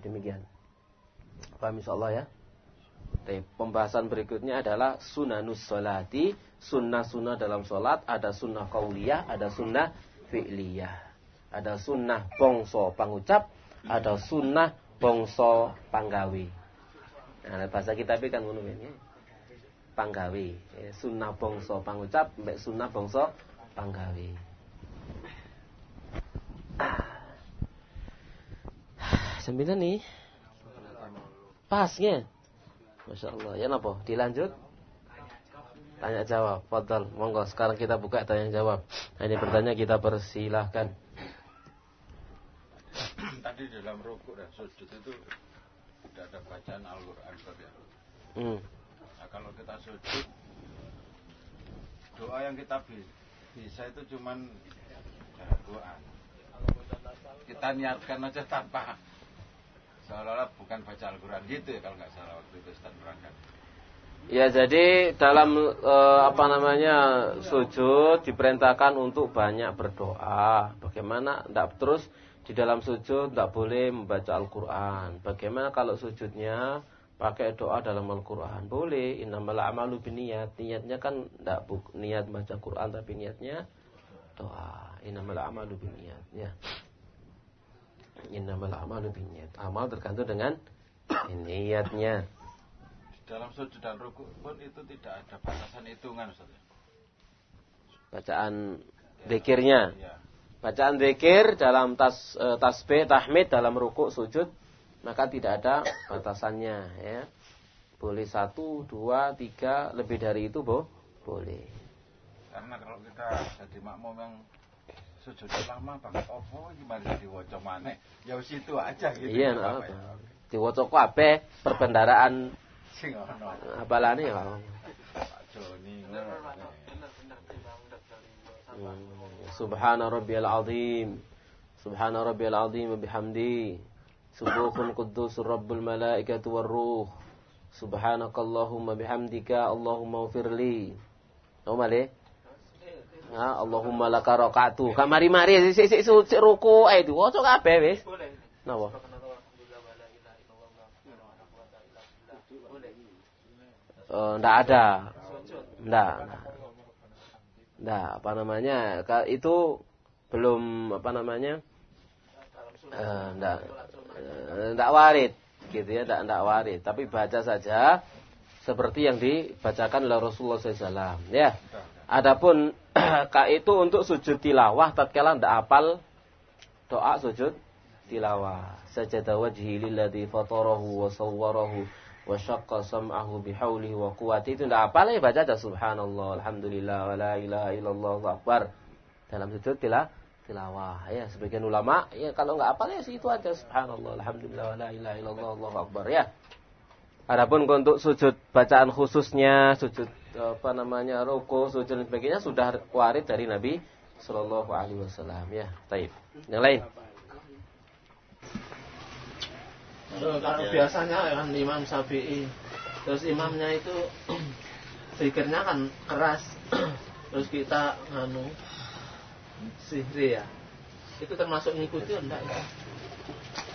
demikian paham insyaallah ya Pembahasan berikutnya adalah sunanus solati. Sunnah-sunnah dalam solat. Ada sunnah kauliyah, ada sunnah fi'liyah. Ada sunnah bongso pangucap. Ada sunnah bongso panggawi. Nah, bahasa kita kan ngono ini. Panggawi. Ya, sunnah bongso pangucap, mbak sunnah bongso panggawi. Sembilan (sighs) nih. Pasnya. Masya Allah. Ya napa? Dilanjut? Tanya jawab. Fadal. Monggo. Sekarang kita buka tanya jawab. Nah, ini pertanyaan kita persilahkan. Tadi dalam rukuk dan sujud itu tidak ada bacaan Al-Quran ya. Hmm. Nah, kalau kita sujud, doa yang kita bisa itu cuman doa. Kita niatkan aja tanpa seolah-olah bukan baca Al-Quran gitu ya kalau nggak salah waktu itu Ustaz berangkat. Ya jadi dalam e, apa namanya sujud diperintahkan untuk banyak berdoa. Bagaimana tidak terus di dalam sujud tidak boleh membaca Al-Quran. Bagaimana kalau sujudnya pakai doa dalam Al-Quran? Boleh. Innamal amalu biniat. Niatnya kan tidak niat baca Quran tapi niatnya doa. Innamal amalu biniat. Ya. Innamal amalu binniyat. Amal tergantung dengan niatnya. Dalam sujud dan rukuk pun itu tidak ada batasan hitungan Ustaz. Bacaan zikirnya. Ya. Bacaan zikir dalam tas e, tasbih, tahmid dalam rukuk sujud maka tidak ada batasannya ya. Boleh satu, dua, tiga, lebih dari itu boh, boleh. Karena kalau kita jadi makmum yang sujud lama banget opo gimana diwaca maneh? Ya wis itu aja gitu iya nah, apa diwaca kabeh perbendaraan. Sing ono apalane ya Joni Subhana rabbiyal azim Subhana rabbiyal azim bihamdi Subuhun quddusur rabbul malaikatu war ruh Subhanakallahumma bihamdika Allahumma ufirli Nama Ha, Allahumma laka rakaatu. Kamari-mari sik sik sik ruku ae diwaca kabeh wis. Napa? Uh, ndak ada. Ndak. Nah, apa namanya? Itu belum apa namanya? Eh, enggak eh, enggak warid gitu ya, enggak warid, tapi baca saja seperti yang dibacakan oleh Rasulullah SAW. Ya. Adapun (clears throat) ka itu untuk sujud tilawah tatkala ndak hafal doa sujud tilawah. Sajada wajhi lilladzi fatarahu wa sawwarahu wa syaqqa sam'ahu bihaulihi wa quwwati itu ndak hafal ya baca aja subhanallah alhamdulillah wa la ilaha illallah akbar dalam sujud tila tilawah ya sebagian ulama ya kalau nggak hafal ya itu aja subhanallah alhamdulillah wa la ilaha illallah Allahu akbar ya Adapun untuk sujud bacaan khususnya, sujud apa namanya ruku, sujud dan sebagainya sudah warid dari Nabi Shallallahu Alaihi Wasallam ya. Taib. Yang lain. So, kalau biasanya kan Imam Syafi'i terus imamnya itu (clears throat) zikirnya kan keras. (clears throat) Terus kita nganu sihri ya. Itu termasuk ngikuti enggak? Ya?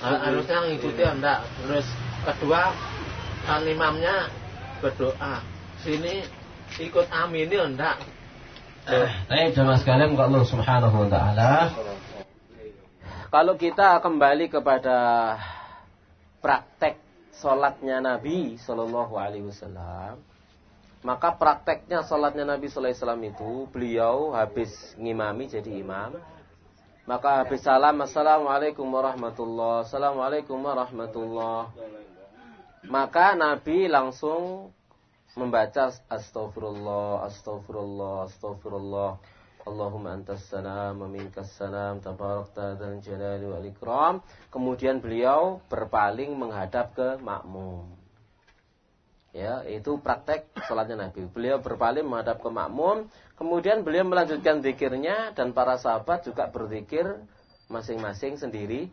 Ha- harusnya ngikuti enggak? Terus kedua kan imamnya berdoa sini ikut amini enggak Baik jemaah sekalian Allah Subhanahu wa taala. Kalau kita kembali kepada praktek sholatnya Nabi Shallallahu Alaihi Wasallam, maka prakteknya sholatnya Nabi Sallallahu Alaihi Wasallam itu beliau habis ngimami jadi imam, maka habis salam assalamualaikum warahmatullah, assalamualaikum warahmatullah, maka Nabi langsung membaca astaghfirullah, astaghfirullah, astaghfirullah. Allahumma antas salam, wa minkas salam, tabarakta dan jalali wal ikram. Kemudian beliau berpaling menghadap ke makmum. Ya, itu praktek salatnya Nabi. Beliau berpaling menghadap ke makmum, kemudian beliau melanjutkan zikirnya dan para sahabat juga berzikir masing-masing sendiri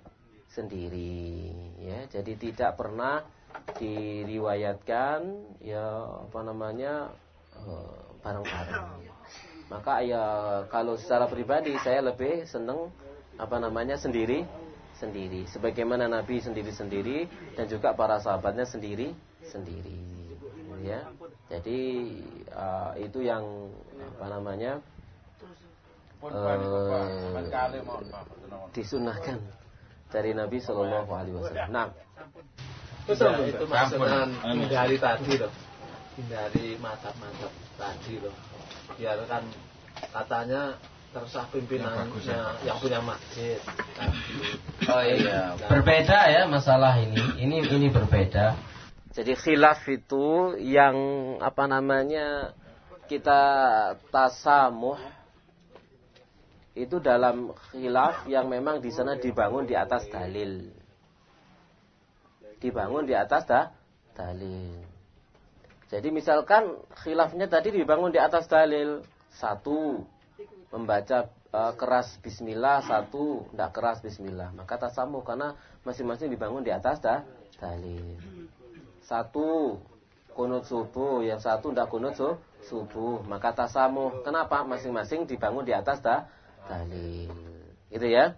sendiri ya. Jadi tidak pernah diriwayatkan ya apa namanya eh, bareng-bareng. Maka ya kalau secara pribadi saya lebih seneng apa namanya sendiri sendiri. Sebagaimana Nabi sendiri-sendiri dan juga para sahabatnya sendiri-sendiri. Ya. Jadi eh, itu yang apa namanya maaf. disunahkan dari Nabi Shallallahu Alaihi Wasallam. Nah, Ya, itu maksudnya hindari tadi loh hindari mantap-mantap tadi loh biar kan katanya tersah pimpinannya yang, punya masjid. Oh iya, Nah, berbeda ya masalah ini. Ini ini berbeda. Jadi khilaf itu yang apa namanya kita tasamuh itu dalam khilaf yang memang di sana dibangun di atas dalil. Dibangun di atas dah, dalil. Jadi misalkan khilafnya tadi dibangun di atas dalil. Satu, membaca eh, keras bismillah, satu tidak keras bismillah. Maka tasamuh karena masing-masing dibangun di atas dah, dalil. Satu kunut subuh, yang satu tidak kunut su- subuh, maka tasamuh. Kenapa? Masing-masing dibangun di atas dah dalil. Gitu ya.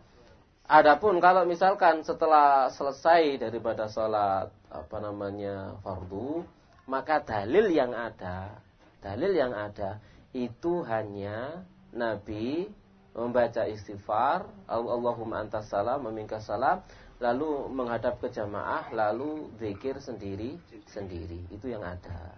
Adapun kalau misalkan setelah selesai daripada sholat apa namanya fardu, maka dalil yang ada, dalil yang ada itu hanya Nabi membaca istighfar, Allahumma antas salam, meminta salam, lalu menghadap ke jamaah, lalu zikir sendiri sendiri. Itu yang ada.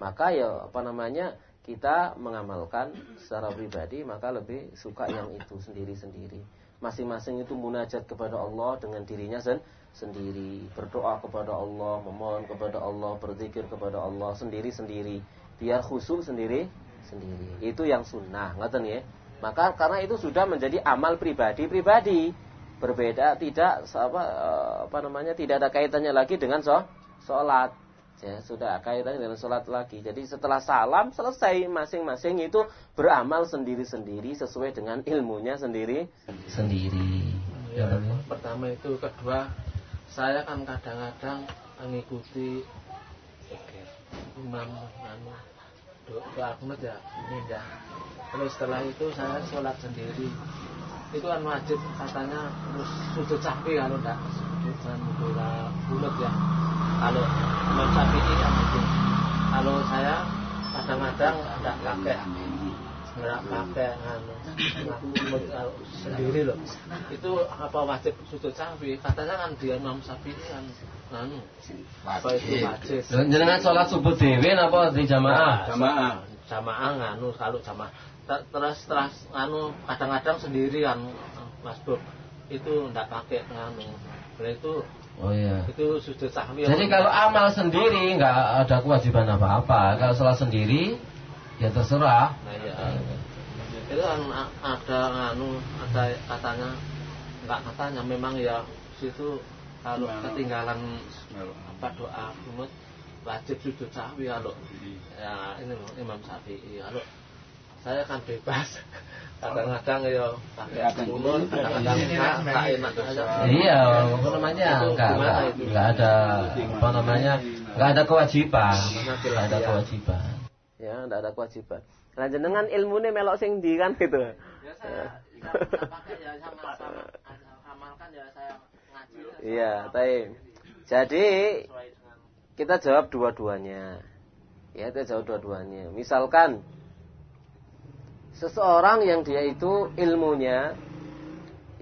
Maka ya apa namanya kita mengamalkan secara pribadi maka lebih suka yang itu sendiri-sendiri. Masing-masing itu munajat kepada Allah dengan dirinya sen sendiri, berdoa kepada Allah, memohon kepada Allah, berzikir kepada Allah sendiri-sendiri, biar khusyuk sendiri sendiri. Itu yang sunnah, ngoten ya. Maka karena itu sudah menjadi amal pribadi-pribadi. Berbeda tidak apa eh, apa namanya tidak ada kaitannya lagi dengan so, sholat ya sudah kaitannya dengan sholat lagi. Jadi setelah salam selesai masing-masing itu beramal sendiri-sendiri sesuai dengan ilmunya sendiri. Sendiri. ya, pertama itu kedua saya kan kadang-kadang mengikuti imam anu kunut ya pindah. Terus setelah itu saya sholat sendiri. Itu kan wajib katanya terus sujud sahwi kalau bukan doa kunut ya. Kalau imam syafi'i ya mungkin kalau saya kadang-kadang pakai. nggak pakai anu sendiri loh. Itu apa wajib sujud sahwi katanya kan dia Imam Syafi'i kan anu apa itu wajib. Jenengan sholat subuh dewe napa di jamaah? Jamaah. jamaah nganu kalau jamaah. Ter- terus terus anu kadang-kadang sendirian Mas Bob. Itu nggak pakai nganu. Nah, itu Oh iya. itu sujud sahwi Jadi kalau amal sendiri nggak ada kewajiban apa-apa. Kalau sholat sendiri ya terserah. nah, ya. itu kan ada anu ada katanya. Nggak katanya memang ya situ kalau ketinggalan apa doa kunut wajib sujud sahwi kalau ya ini loh Imam Syafi'i kalau saya kan bebas. (laughs) Kadang-kadang ya pakai kunut kadang-kadang nggak nggak enak aja Iya, apa namanya? Enggak, enggak, enggak ada apa namanya? Enggak ada kewajiban. Enggak ada kewajiban. Ya, tidak ada kewajiban. Nah, jenengan ilmunya melok sing di kan gitu. ya saya nggak pakai ya sama sama amalkan ya saya ngaji Iya, baik. Jadi kita jawab dua-duanya. Ya, kita jawab dua-duanya. Misalkan seseorang yang dia itu ilmunya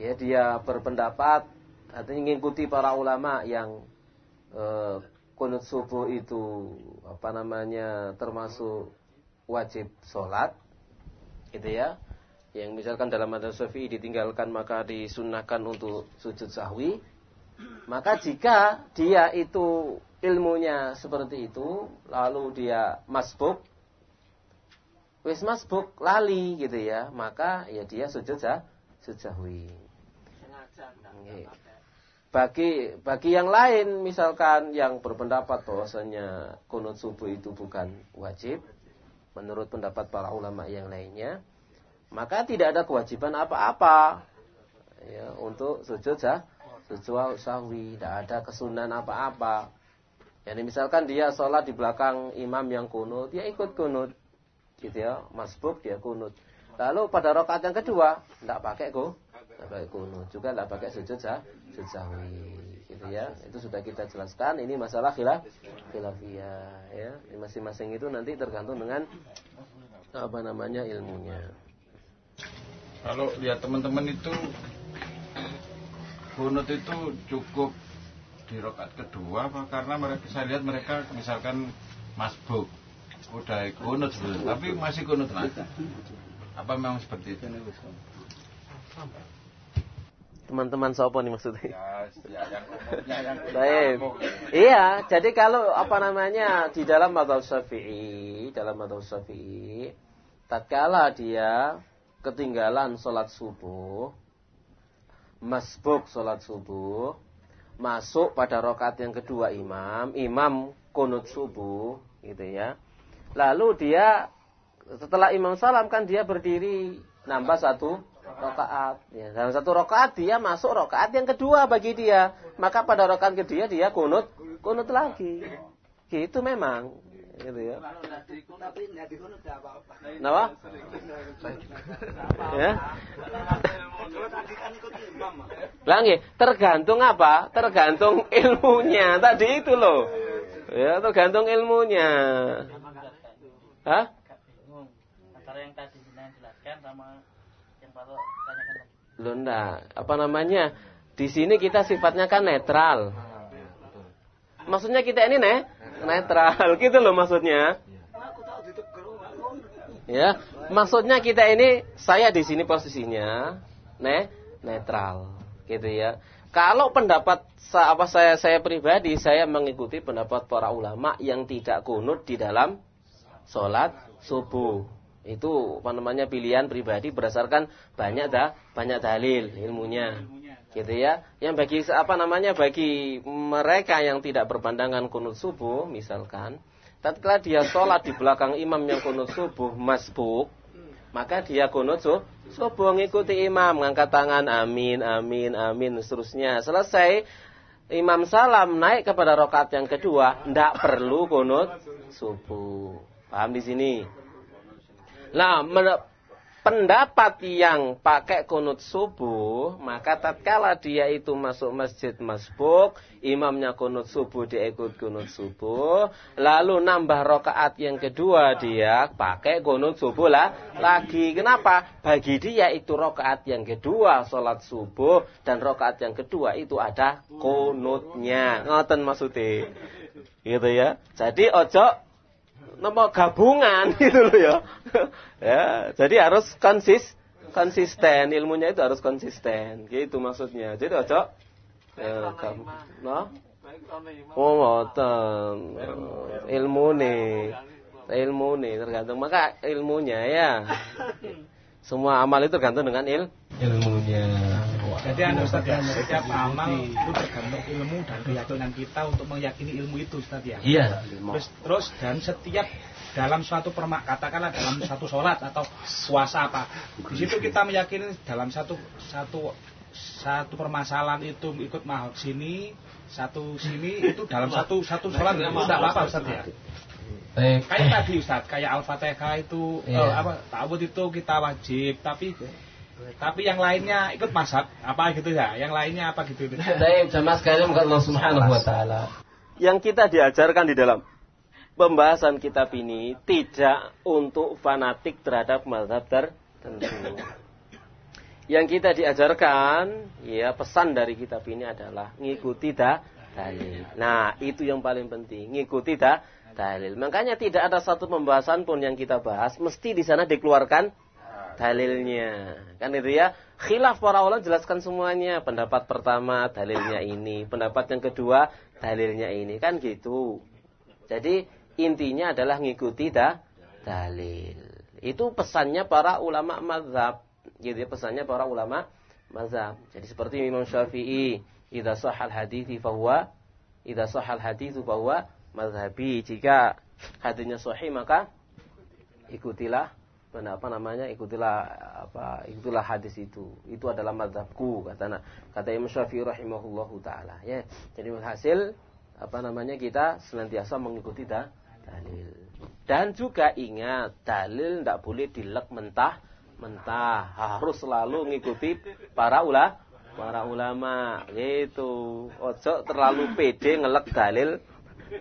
ya dia berpendapat artinya mengikuti para ulama yang eh, kunut subuh itu apa namanya termasuk wajib sholat gitu ya. Yang misalkan dalam madhab syafi'i ditinggalkan maka disunnahkan untuk sujud sahwi. Maka jika dia itu ilmunya seperti itu lalu dia masbuk wis masbuk lali gitu ya maka ya dia sujud sah sujud sahwi. Sengaja nggak Nggih. nggak pakai bagi bagi yang lain misalkan yang berpendapat bahwasanya kunut subuh itu bukan wajib menurut pendapat para ulama yang lainnya maka tidak ada kewajiban apa-apa. Ya untuk sujud sah sujud sahwi tidak ada kesunan apa-apa. Jadi misalkan dia sholat di belakang imam yang kunut dia ikut kunut. Gitu ya masbuk dia kunut. Lalu pada rakaat yang kedua tidak pakai kok pakai kunut juga tidak pakai sujud sah sujud sahwi gitu ya. Itu sudah kita jelaskan. Ini masalah khilaf khilafiyah ya. Ini masing-masing itu nanti tergantung dengan apa namanya ilmunya. Kalau lihat teman-teman itu kunut itu cukup di rokat kedua apa? Karena mereka saya lihat mereka misalkan masbuk. Udah kunut sebetulnya tapi masih kunut lagi apa memang seperti itu teman-teman sopo nih maksudnya ya, ya yang umumnya yang Baik. Iya, jadi kalau apa namanya di dalam madhab Syafi'i, dalam madhab Syafi'i, tatkala dia ketinggalan sholat subuh, masbuk sholat subuh, masuk pada rokat yang kedua imam, imam kunut subuh, gitu ya. Lalu dia setelah imam salam kan dia berdiri nambah satu rokaat. Ya, dalam satu rokaat dia masuk rokaat yang kedua bagi dia. Maka pada rokaat kedua dia kunut, kunut lagi. Gitu memang. Gitu ya. Kenapa? Ya. Lah nggih, tergantung apa? Tergantung ilmunya. Tadi itu loh. Ya, tergantung ilmunya. Hah? antara yang tadi jelaskan sama yang baru tanyakan lagi. Loh enggak, apa namanya? Di sini kita sifatnya kan netral. Maksudnya kita ini nih netral (laughs) gitu loh maksudnya. Ya, maksudnya kita ini saya di sini posisinya ne netral gitu ya. Kalau pendapat apa saya saya pribadi saya mengikuti pendapat para ulama yang tidak kunut di dalam sholat subuh. Itu apa namanya pilihan pribadi berdasarkan banyak dah banyak dalil ilmunya. Gitu ya. Yang bagi apa namanya bagi mereka yang tidak berpandangan kunut subuh misalkan tatkala dia sholat di belakang imam yang kunut subuh masbuk maka dia kunut su- subuh ngikuti imam ngangkat tangan amin amin amin seterusnya selesai imam salam naik kepada rokat yang kedua ndak perlu kunut subuh paham di sini nah pendapat yang pakai kunut subuh, maka tatkala dia itu masuk masjid masbuk, imamnya kunut subuh dia ikut kunut subuh, lalu nambah rokaat yang kedua dia pakai kunut subuh lah lagi. Kenapa? Bagi dia itu rokaat yang kedua sholat subuh dan rokaat yang kedua itu ada kunutnya. Ngoten maksudnya. Gitu ya. Jadi ojo nama gabungan (laughs) gitu loh ya. ya, jadi harus konsis konsisten, ilmunya itu harus konsisten. Gitu maksudnya. Jadi ojo ya, no? Oh, ngoten. Ilmu nih. Ilmu nih tergantung maka ilmunya ya. (laughs) Semua amal itu tergantung dengan il ilmunya. Jadi anu Ustaz ya, setiap amal itu tergantung ilmu dan keyakinan kita untuk meyakini ilmu itu Ustaz ya. Iya. Terus terus dan setiap dalam suatu permak katakanlah dalam satu sholat atau puasa apa di situ kita meyakini dalam satu satu satu permasalahan itu ikut mahal sini satu sini itu dalam satu satu sholat itu tidak apa-apa Ustaz ya. Baik. Kayak tadi Ustaz, kayak Al-Fatihah itu Iya. eh, apa ta'awud itu kita wajib, tapi tapi yang lainnya ikut masak apa gitu ya? Yang lainnya apa gitu? Baik, jamaah sekalian Allah Subhanahu wa taala. yang kita diajarkan di dalam pembahasan kitab ini tidak untuk fanatik terhadap mazhab tertentu. Yang kita diajarkan, ya pesan dari kitab ini adalah ngikuti da dalil. Nah, itu yang paling penting, ngikuti da dalil. Makanya tidak ada satu pembahasan pun yang kita bahas mesti di sana dikeluarkan dalilnya. Kan itu ya. Khilaf para ulama jelaskan semuanya. Pendapat pertama dalilnya ini, pendapat yang kedua dalilnya ini. Kan gitu. Jadi intinya adalah ngikuti da dalil. Itu pesannya para ulama mazhab. Gitu ya pesannya para ulama mazhab. Jadi seperti Imam Syafi'i, idza sahal hadithi fahuwa idza sahal hadithu fahuwa mazhabi. Jika hadisnya sahih maka ikutilah apa namanya ikutilah apa ikutilah hadis itu. Itu adalah mazhabku kata kata Imam Syafi'i rahimahullahu taala ya. Jadi hasil apa namanya kita senantiasa mengikuti da, dalil. Dan juga ingat dalil tidak boleh dilek mentah mentah. Harus selalu mengikuti para ula para ulama. Gitu. Ojo terlalu pede ngelek dalil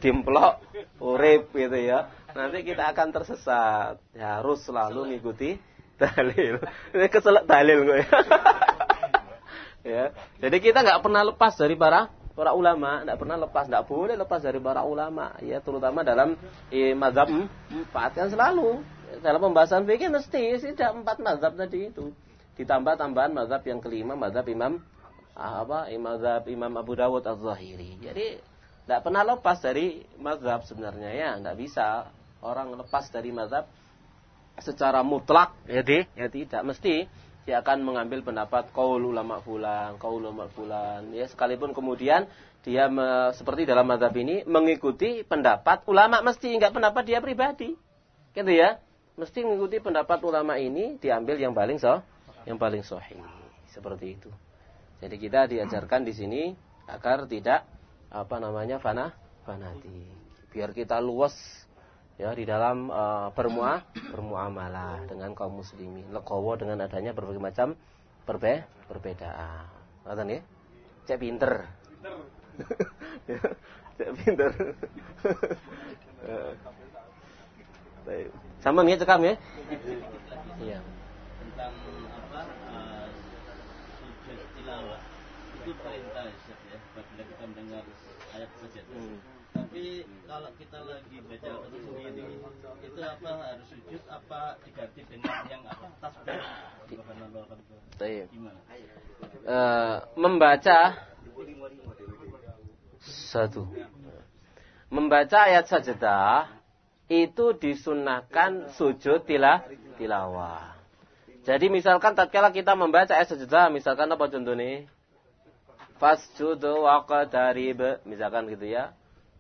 dimplok urip gitu ya nanti kita akan tersesat. Ya, harus selalu mengikuti dalil. Ini keselak dalil gue (laughs) ya. Jadi kita nggak pernah lepas dari para para ulama. Nggak pernah lepas. Nggak boleh lepas dari para ulama. Ya terutama dalam eh, mazhab empat kan selalu. Dalam pembahasan fikih mesti tidak empat mazhab tadi itu. Ditambah tambahan mazhab yang kelima mazhab imam apa mazhab imam Abu Dawud az-Zahiri. Jadi tidak pernah lepas dari mazhab sebenarnya. Ya nggak bisa orang lepas dari mazhab secara mutlak ya ya tidak mesti dia akan mengambil pendapat kaul ulama fulan, kaul ulama fulan. Ya, sekalipun kemudian dia me, seperti dalam mazhab ini mengikuti pendapat ulama mesti enggak pendapat dia pribadi. Gitu ya. Mesti mengikuti pendapat ulama ini diambil yang paling so, yang paling sahih. Seperti itu. Jadi kita diajarkan di sini agar tidak apa namanya fana fanatik. Biar kita luas ya di dalam uh, bermua bermuamalah dengan kaum muslimin. Legowo dengan adanya berbagai macam berbe perbedaan. Ngoten ya? Cek pinter. (laughs) Cek pinter. Sama nih cekam ya? Iya. Tentang apa uh, sujud tilawah itu perintah ya apabila kita mendengar ayat sajadah Hmm. Tapi kalau kita lagi baca Al-Quran sendiri itu apa harus sujud apa diganti dengan yang apa tasbih. Baik. gimana Eh, membaca satu membaca ayat sajadah itu disunahkan sujud tila tilawah. Jadi misalkan tatkala kita membaca ayat sajadah, misalkan apa contohnya? Fasjudu waqtarib, misalkan gitu ya.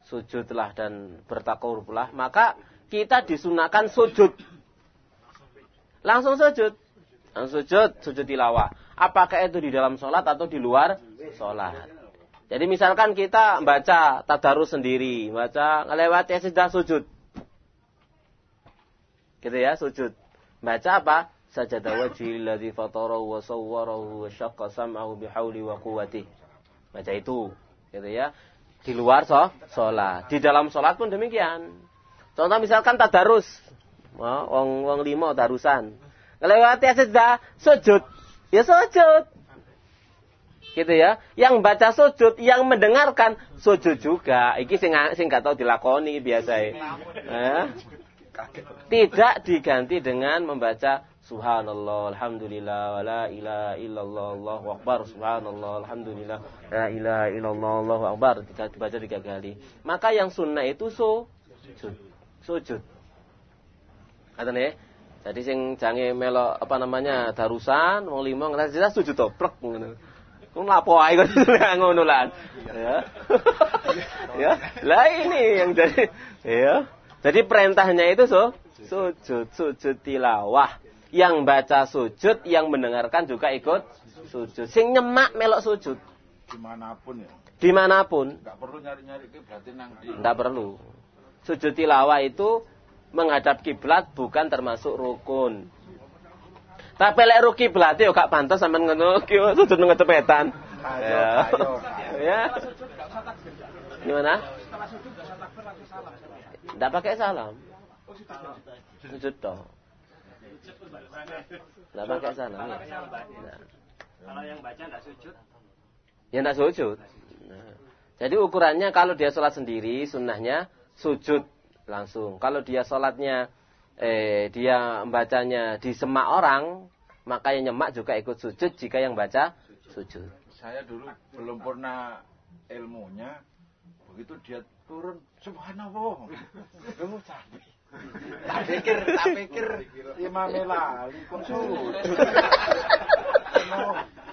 Sujudlah dan bertakurublah, maka kita disunahkan sujud. Langsung sujud. Langsung sujud, sujud tilawah. Apakah itu di dalam sholat atau di luar sholat? Jadi misalkan kita baca tadarus sendiri, baca ayat sajadah sujud. Gitu ya, sujud. Baca apa? sajada wajhi alladhi fatarahu wa sawwarahu wa syaqqa sam'ahu bihauli wa. Baca itu, gitu ya. Di luar so, sholat. Di dalam sholat pun demikian. Contoh misalkan tadarus. Oh, wong wong limo darusan. Ngelewati sajdah sujud. Ya sujud. Gitu ya. Yang baca sujud, yang mendengarkan sujud juga. Iki sing sing gak tau dilakoni biasa ya. Tidak diganti dengan membaca Subhanallah, Alhamdulillah, wa la ilaha illallah, Allahu Akbar, Subhanallah, Alhamdulillah, la ilaha illallah, Allahu Akbar. Tiga, dibaca tiga kali. Maka yang sunnah itu sujud. Sujud. Kata nih, jadi sing jange melo apa namanya darusan, wong limo ngerasa jelas sujud to, plek ngono. Kung lapo ae kok (laughs) ngono lah. Ya. (laughs) ya. Lah ini yang jadi ya. Jadi perintahnya itu so, sujud, sujud tilawah. Yang baca sujud, yang mendengarkan juga ikut sujud. Sing nyemak melok sujud. Di mana pun ya. Di mana pun. Nggak perlu nyari-nyari ke berarti nang di. Tidak perlu. Sujud tilawah itu menghadap kiblat bukan termasuk rukun. Tapi lek ru kiblat yo gak pantas sampean ngono (laughs) ki sujud nang cepetan. Ayo, Ya. ayo. (laughs) Ya. Gimana? Tidak pakai salam. Sujud toh. Tidak pakai salam. Ya. Nah. Kalau yang baca nggak sujud, Ya tidak sujud. Nah. Jadi ukurannya kalau dia sholat sendiri, sunnahnya sujud langsung. Kalau dia sholatnya, eh, dia membacanya di semak orang, maka yang nyemak juga ikut sujud jika yang baca sujud. Saya dulu belum pernah ilmunya. Begitu dia turun, subhanallah. Kamu capek. Tak pikir, tak pikir Imam Lali kok sujud.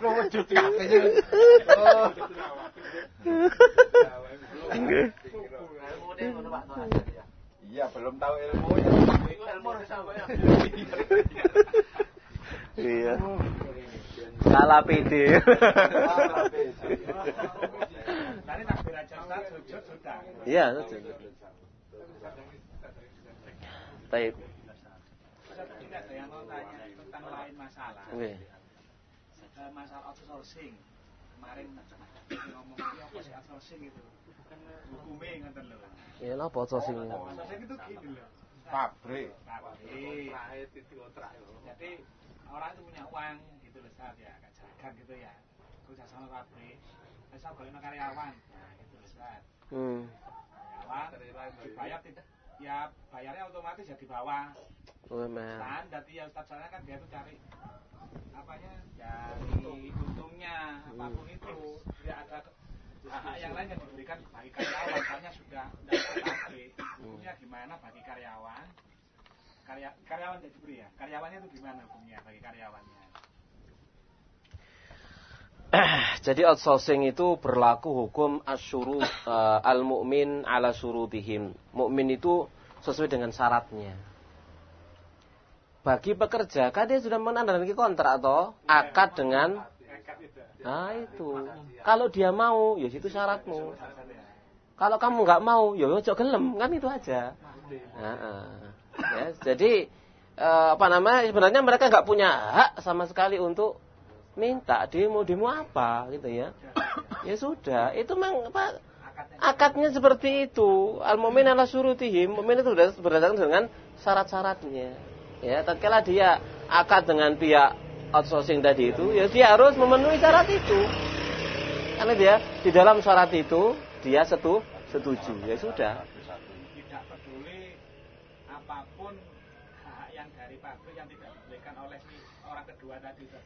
Lo wujud kabehnya. Oh. Iya, belum tahu ilmunya. Ilmu. Iya. Aja Ustaz, sujud sudah. Iya, sujud. Baik. Ini ada yang mau tanya tentang lain masalah. Oke. Eh, masalah outsourcing. Kemarin ngomongnya apa sih outsourcing itu? Hukumnya ngeten lho. Ya napa outsourcing? Outsourcing itu gini loh. Pabrik. Pabrik. Jadi orang itu punya uang gitu loh Ustaz ya, kayak jarakan gitu ya. Kerja sama pabrik. Terus saya golek karyawan. Nah, gitu loh Ustaz. Hmm. Karyawan dibayar tidak ya bayarnya otomatis ya di bawah. UMR. standar ya Ustaz soalnya kan dia tuh cari apanya cari untungnya apa pun itu. Tidak ada hak yang lain yang diberikan bagi karyawan soalnya sudah tidak pabrik hukumnya gimana bagi karyawan? Karya karyawan jadi diberi ya? Karyawannya itu gimana hukumnya bagi karyawannya (clears throat) Jadi outsourcing itu berlaku hukum asyuru eh, al-mu'min ala syurutihim. Mukmin itu sesuai dengan syaratnya. Bagi pekerja, kan dia sudah menandatangani kontrak atau akad dengan Nah itu. Kalau dia mau, ya itu syaratmu. Kalau kamu nggak mau, ya ojo gelem, kan itu aja. Nah, ya, jadi eh, apa namanya? Sebenarnya mereka nggak punya hak sama sekali untuk minta demo demo apa gitu ya. (coughs) Ya sudah, itu memang apa? Akadnya seperti itu. Al mumin ala surutihim. Mumin itu sudah berdasarkan dengan syarat-syaratnya. Ya, tatkala dia akad dengan pihak outsourcing tadi itu, ya dia harus memenuhi syarat itu. Karena dia di dalam syarat itu dia setu, setuju. Ya sudah. tidak peduli apa pun hak yang dari pabrik yang tidak diberikan oleh si orang kedua tadi Ustaz, ya.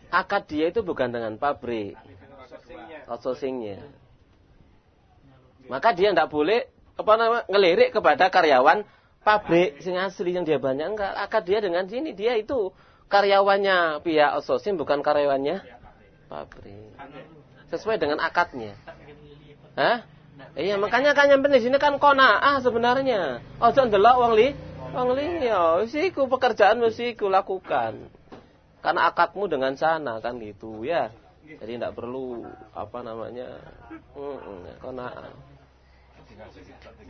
Akad dia itu bukan dengan pabrik, outsourcingnya. Maka dia tidak boleh apa nama ngelirik kepada karyawan pabrik sing asli yang dia banyak enggak. Akad dia dengan sini dia itu karyawannya pihak outsourcing bukan karyawannya pabrik. Sesuai dengan akadnya. Hah? Iya, makanya kan yang penting sini kan kona ah sebenarnya. Ojo ndelok wong li wong liya, siku pekerjaan mesti ku lakukan. Karena akadmu dengan sana kan gitu ya. Jadi tidak perlu apa namanya konaan.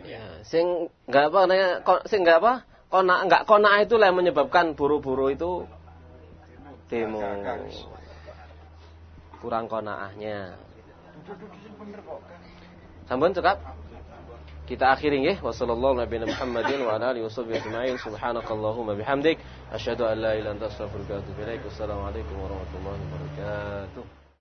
Ya, sing nggak apa namanya, sing nggak apa, kona nggak kona itu lah yang menyebabkan buru-buru itu demo kurang konaahnya. Sampun cekap? Kita akhiri nggih. Wassallallahu nabiyana Muhammadin wa ala alihi washabbihi ajma'in. Subhanakallahumma bihamdik. Wassalamualaikum warahmatullahi wabarakatuh.